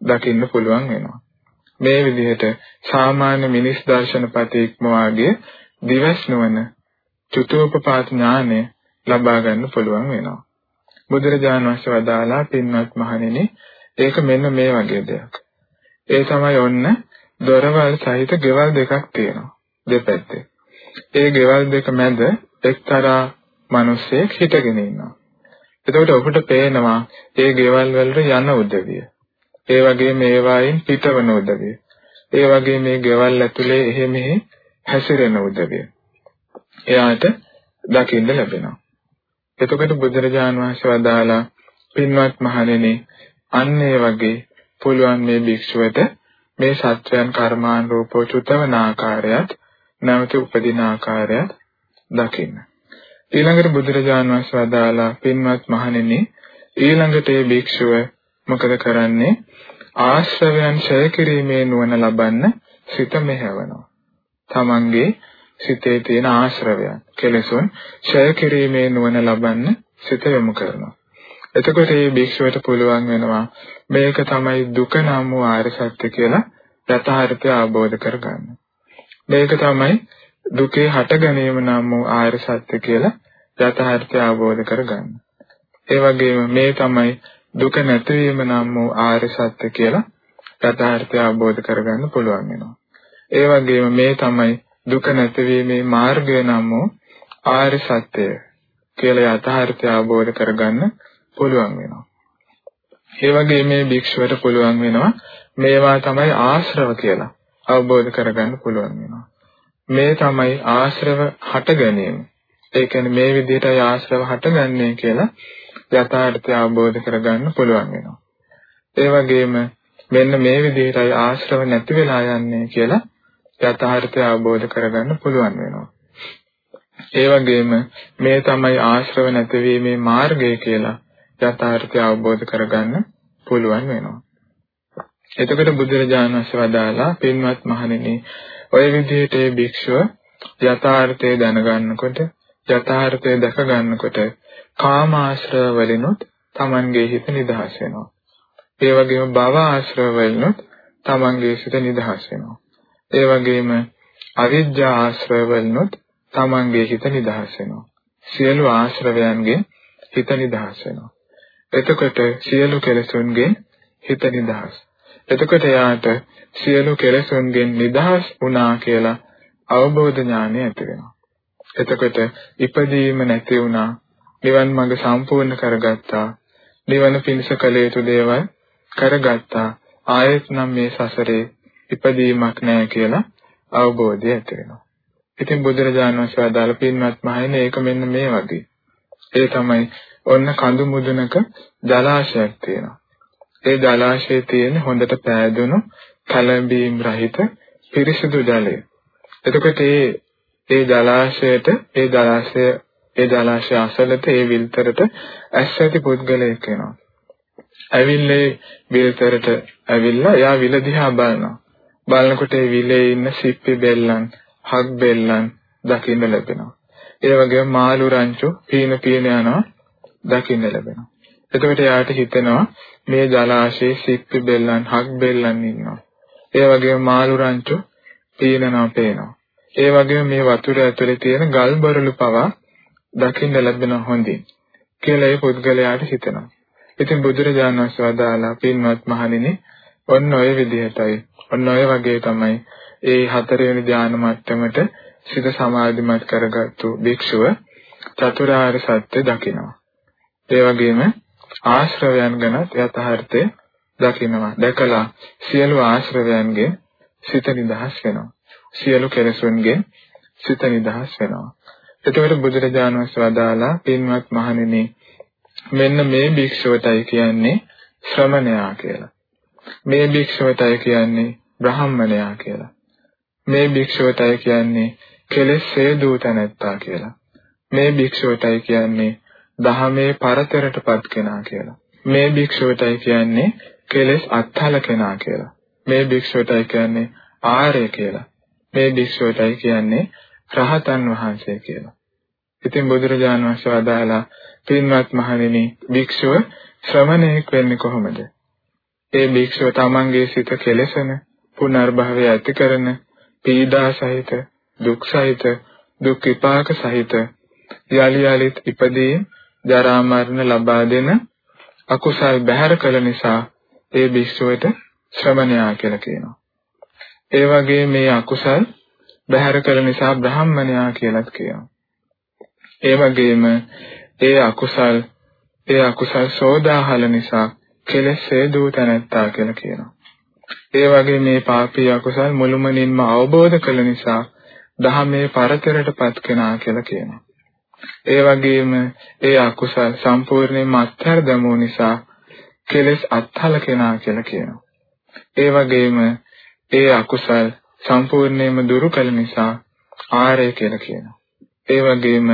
දකින්න පුළුවන් වෙනවා. මේ විදිහට සාමාන්‍ය මිනිස් දර්ශනපති ඉක්මවාගේ දිවස් නොවන චතුෝපපාත ඥානය ලබා ගන්න පුළුවන් වෙනවා. බුදුරජාණන් වහන්සේ වදාලා පින්වත් මහණෙනි ඒක මෙන්න මේ වගේ දෙයක්. ඒ තමයි ඔන්න දොරවල් සහිත ගෙවල් දෙකක් තියෙනවා දෙපැත්තේ. ඒ ගෙවල් දෙක මැද එක්තරා මිනිසෙක් හිටගෙන ඉන්නවා. එතකොට ඔහුට පේනවා ඒ ගෙවල් වලට යන උදවිය. ඒ වගේම ඒවායින් පිටවන උදවිය. ඒ වගේ මේ ගෙවල් ඇතුලේ එහෙ මෙහෙ හැසිරෙන උදවිය. එයාට දකින්න ලැබෙනවා. එතකොට බුදුරජාණන් වහන්සේ වදාලා පින්වත් මහණෙනි අන්න ඒ වගේ පුළුවන් මේ භික්ෂුවට මේ සත්වයන් කර්මාන් රූපෝ චුතවන ආකාරයත් නැවත උපදින ආකාරයත් දකින්න. ඊළඟට බුදුරජාණන් වහන්සේ වදාලා පින්වත් මහණෙනි ඊළඟට මේ භික්ෂුව මොකද කරන්නේ? ආශ්‍රවයන් ඡය කිරීමේ නුවණ ලබන්න සිත මෙහෙවනවා. තමන්ගේ සිතේ තියෙන ආශ්‍රවයන් කෙලෙසුන් ඡය කිරීමේ නුවණ ලබන්න සිත යොමු කරනවා. එතකොට මේ භික්ෂුවට පුළුවන් වෙනවා මේක තමයි දුක නම් වූ ආර්ය සත්‍ය කියලා යථාර්ථය අවබෝධ කරගන්න. මේක තමයි දුකේ හට ගැනීම නම් වූ ආර්ය සත්‍ය කියලා යථාර්ථය අවබෝධ කරගන්න. ඒ වගේම මේ තමයි දුක නැතිවීම නම් වූ ආර්ය සත්‍ය කියලා යථාර්ථය අවබෝධ කරගන්න පුළුවන් වෙනවා. ඒ වගේම මේ තමයි දුක නැතිවීමේ මාර්ගය නම් වූ ආර්ය සත්‍යය කියලා යථාර්ථය අවබෝධ කරගන්න පුළුවන් වෙනවා. ඒ වගේ මේ භික්ෂුවට පුළුවන් වෙනවා මේවා තමයි ආශ්‍රව කියලා අවබෝධ කරගන්න පුළුවන් වෙනවා. මේ තමයි ආශ්‍රව හට ගැනීම. ඒ කියන්නේ මේ විදිහටයි ආශ්‍රව හටගන්නේ කියලා යථාර්ථය අවබෝධ කරගන්න පුළුවන් වෙනවා. ඒ වගේම මෙන්න මේ විදිහටයි ආශ්‍රව නැති වෙලා යන්නේ කියලා යථාර්ථය අවබෝධ කරගන්න පුළුවන් වෙනවා. ඒ වගේම මේ තමයි ආශ්‍රව නැතිවීමේ මාර්ගය කියලා යථාර්ථය අවබෝධ කරගන්න පුළුවන් වෙනවා. එතකොට බුදුරජාණන් වහන්සේ වදාලා පින්වත් මහණෙනි ඔය විදිහට මේ භික්ෂුව යථාර්ථය දැනගන්නකොට යථාර්ථය දැක ගන්නකොට කාමාශ්‍රව වලිනුත් Tamanගේ හිත නිදහස් වෙනවා. ඒ වගේම භව ආශ්‍රව වලිනුත් Tamanගේ සිත නිදහස් වෙනවා. ඒ වගේම අවිජ්ජා ආශ්‍රව වලිනුත් Tamanගේ හිත නිදහස් වෙනවා. සියලු ආශ්‍රවයන්ගෙන් හිත නිදහස් වෙනවා. එතකොට සියලු කෙලෙසුන්ගෙන් හිත නිදහස්. එතකොට යාට සියලු කෙලෙසුන්ගෙන් නිදහස් වුණා කියලා අවබෝධ ඥානය ඇති වෙනවා. එතකොට ඉපදීම නැති වුණා, නිවන් මඟ සම්පූර්ණ කරගත්තා, නිවන පිණිස කළ යුතු දේවල් කරගත්තා. ආයෙත් නම් මේ සසරේ ඉපදීමක් නැහැ කියලා අවබෝධය ඇති වෙනවා. ඉතින් බුදුරජාණන් වහන්සේ අදාළ පින්වත් මහණෙනි ඒක මෙන්න මේ වගේ. ඒ තමයි ඔන්න කඳු මුදුනක ජලාශයක් තියෙනවා. ඒ ජලාශයේ තියෙන හොඳට පෑදුණු කලඹීම් රහිත පිරිසිදු ජලය. එතකොට මේ ඒ ජලාශයට ඒ ජලාශය ඒ ජලාශය අසලට ඒ විල්තරට ඇස් ඇති පුද්ගලයෙක් වෙනවා. ඇවිල්ලා විල්තරට ඇවිල්ලා එයා විල දිහා බලනවා. බලනකොට ඒ විලේ ඉන්න සිප්පි බෙල්ලන්, හක් බෙල්ලන් දකින්න ලැබෙනවා. ඒ වගේම මාළු රංචු පීන පීන යනවා දකින්න ලැබෙනවා. එතකොට එයාට හිතෙනවා මේ ජලාශයේ සිප්පි බෙල්ලන්, හක් බෙල්ලන් ඉන්නවා. ඒ වගේම මාළු රංචු පීනනවා පේනවා. ඒ වගේම මේ වතුර ඇතුලේ තියෙන ගල් බරළු පවා දකින්න ලැබෙන හොඳින් කියලා ඒ පුද්ගලයාට හිතෙනවා. ඉතින් බුදුරජාණන් වහන්සේ වදාලා පින්වත් මහණෙනි ඔන්න ඔය විදිහටයි ඔන්න ඔය වගේ තමයි ඒ හතරවෙනි ධාන මට්ටමට සිත සමාධිමත් කරගත්තු භික්ෂුව චතුරාර්ය සත්‍ය දකිනවා. ඒ වගේම ආශ්‍රවයන් ගැන යථාර්ථය දකිනවා. දැකලා සියලු ආශ්‍රවයන්ගෙන් සිත නිදහස් වෙනවා. සියලු කෙලෙසුන්ගෙන් සිත නිදහස් වෙනවා. එතකොට බුදුරජාණන් වහන්සේ වදාලා පින්වත් මහණෙනි මෙන්න මේ භික්ෂුවටයි කියන්නේ ශ්‍රමණයා කියලා. මේ භික්ෂුවටයි කියන්නේ බ්‍රාහ්මණයා කියලා. මේ භික්ෂුවටයි කියන්නේ කෙලෙස් හේතු තැනැත්තා කියලා. මේ භික්ෂුවටයි කියන්නේ දහමේ පරතරටපත් කෙනා කියලා. මේ භික්ෂුවටයි කියන්නේ කෙලෙස් අත්හල කෙනා කියලා. මේ භික්ෂුවටයි කියන්නේ ආර්ය කියලා. මේ භික්ෂුවටයි කියන්නේ රහතන් වහන්සේ කියලා. ඉතින් බුදුරජාණන් වහන්සේ වදාලා පින්වත් මහණෙනි භික්ෂුව ශ්‍රමණයෙක් වෙන්නේ කොහොමද? ඒ භික්ෂුව තමන්ගේ සිත කෙලෙසන පුනර්භවය ඇති කරන පීඩා සහිත දුක් සහිත දුක් විපාක සහිත යලි යලිත් ඉපදී ජරා මරණ ලබා දෙන අකුසල් බැහැර කළ නිසා ඒ භික්ෂුවට ශ්‍රමණයා කියලා කියනවා. ඒ වගේ මේ අකුසල් බැහැර කළ නිසා බ්‍රාහ්මණයා කියලාත් කියනවා. ඒ වගේම ඒ අකුසල් ඒ අකුසල් සෝදාහල නිසා කෙලෙස් හේතු තැනැත්තා කියලා කියනවා. ඒ වගේ මේ පාපී අකුසල් මුළුමනින්ම අවබෝධ කළ නිසා දහමේ පරතරටපත් කෙනා කියලා කියනවා. ඒ වගේම ඒ අකුසල් සම්පූර්ණයෙන්ම අත්හැර දැමූ නිසා කෙලෙස් අත්හල කෙනා කියලා කියනවා. ඒ වගේම ඒ අකුසල් සම්පූර්ණයෙන්ම දුරු කළ නිසා ආරය කියලා කියනවා. ඒ වගේම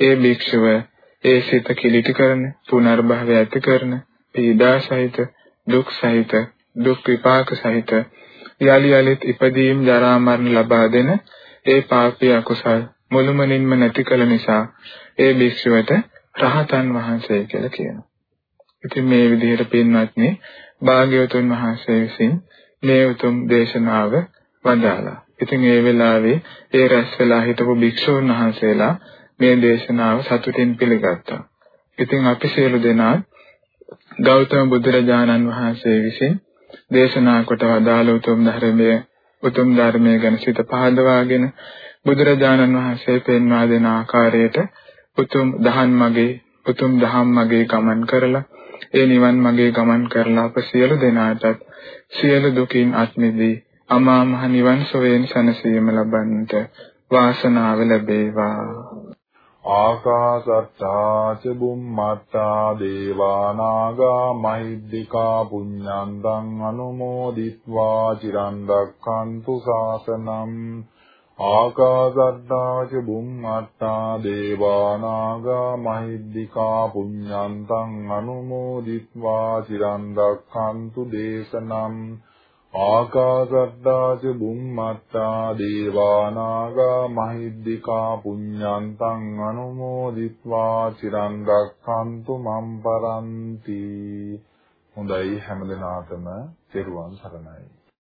ඒ භික්ෂුව ඒ සිත කිලිටි කරන, පුනර්භවය ඇති කරන, පීඩා සහිත, දුක් සහිත, දුක් විපාක සහිත යලි යලිත් ඉපදීම් ජරා මරණ ලබා දෙන ඒ පාපී අකුසල් මුළුමනින්ම නැති කළ නිසා ඒ භික්ෂුවට රහතන් වහන්සේ කියලා කියනවා. ඉතින් මේ විදිහට පින්වත්නි භාග්‍යවතුන් වහන්සේ විසින් මේ උතුම් දේශනාව වදාලා. ඉතින් ඒ වෙලාවේ ඒ රැස් වෙලා හිටපු භික්ෂූන් වහන්සේලා මේ දේශනාව සතුටින් පිළිගත්තා. ඉතින් අපි සියලු දෙනා ගෞතම බුදුරජාණන් වහන්සේ විසින් දේශනා කොට වදාළ උතුම් ධර්මයේ උතුම් ධර්මයේ ගැන සිත පහදවාගෙන බුදුරජාණන් වහන්සේ පෙන්වා දෙන ආකාරයට උතුම් දහන් මගේ උතුම් දහම් මගේ ගමන් කරලා ඒ නිවන් මගේ ගමන් කරලා අප සියලු දෙනාටත් සියලු දුකින් අත් මිදී අමා මහ නිවන් සොයෙන් සැනසීම ලබන්නට වාසනාව ලැබේවා ආකාසට්ටා ච බුම්මට්ටා දේවා නාග මහිද්దికා පුඤ්ඤං දං අනුමෝදිත්වා චිරන් රක්ඛන්තු ශාසනං ආකාසට්ටා ච බුම්මට්ටා දේවා නාග මහිද්దికා පුඤ්ඤං දං අනුමෝදිත්වා චිරන් රක්ඛන්තු දේශනං ආකාසට්ටා ච බුම්මත්තා දේවානාගා මහිද්దికා පුඤ්ඤන්තං අනුමෝදිත්වා චිරන් රක්ඛන්තු මම් පරන්ති. හොඳයි හැමදෙනාටම තෙරුවන් සරණයි.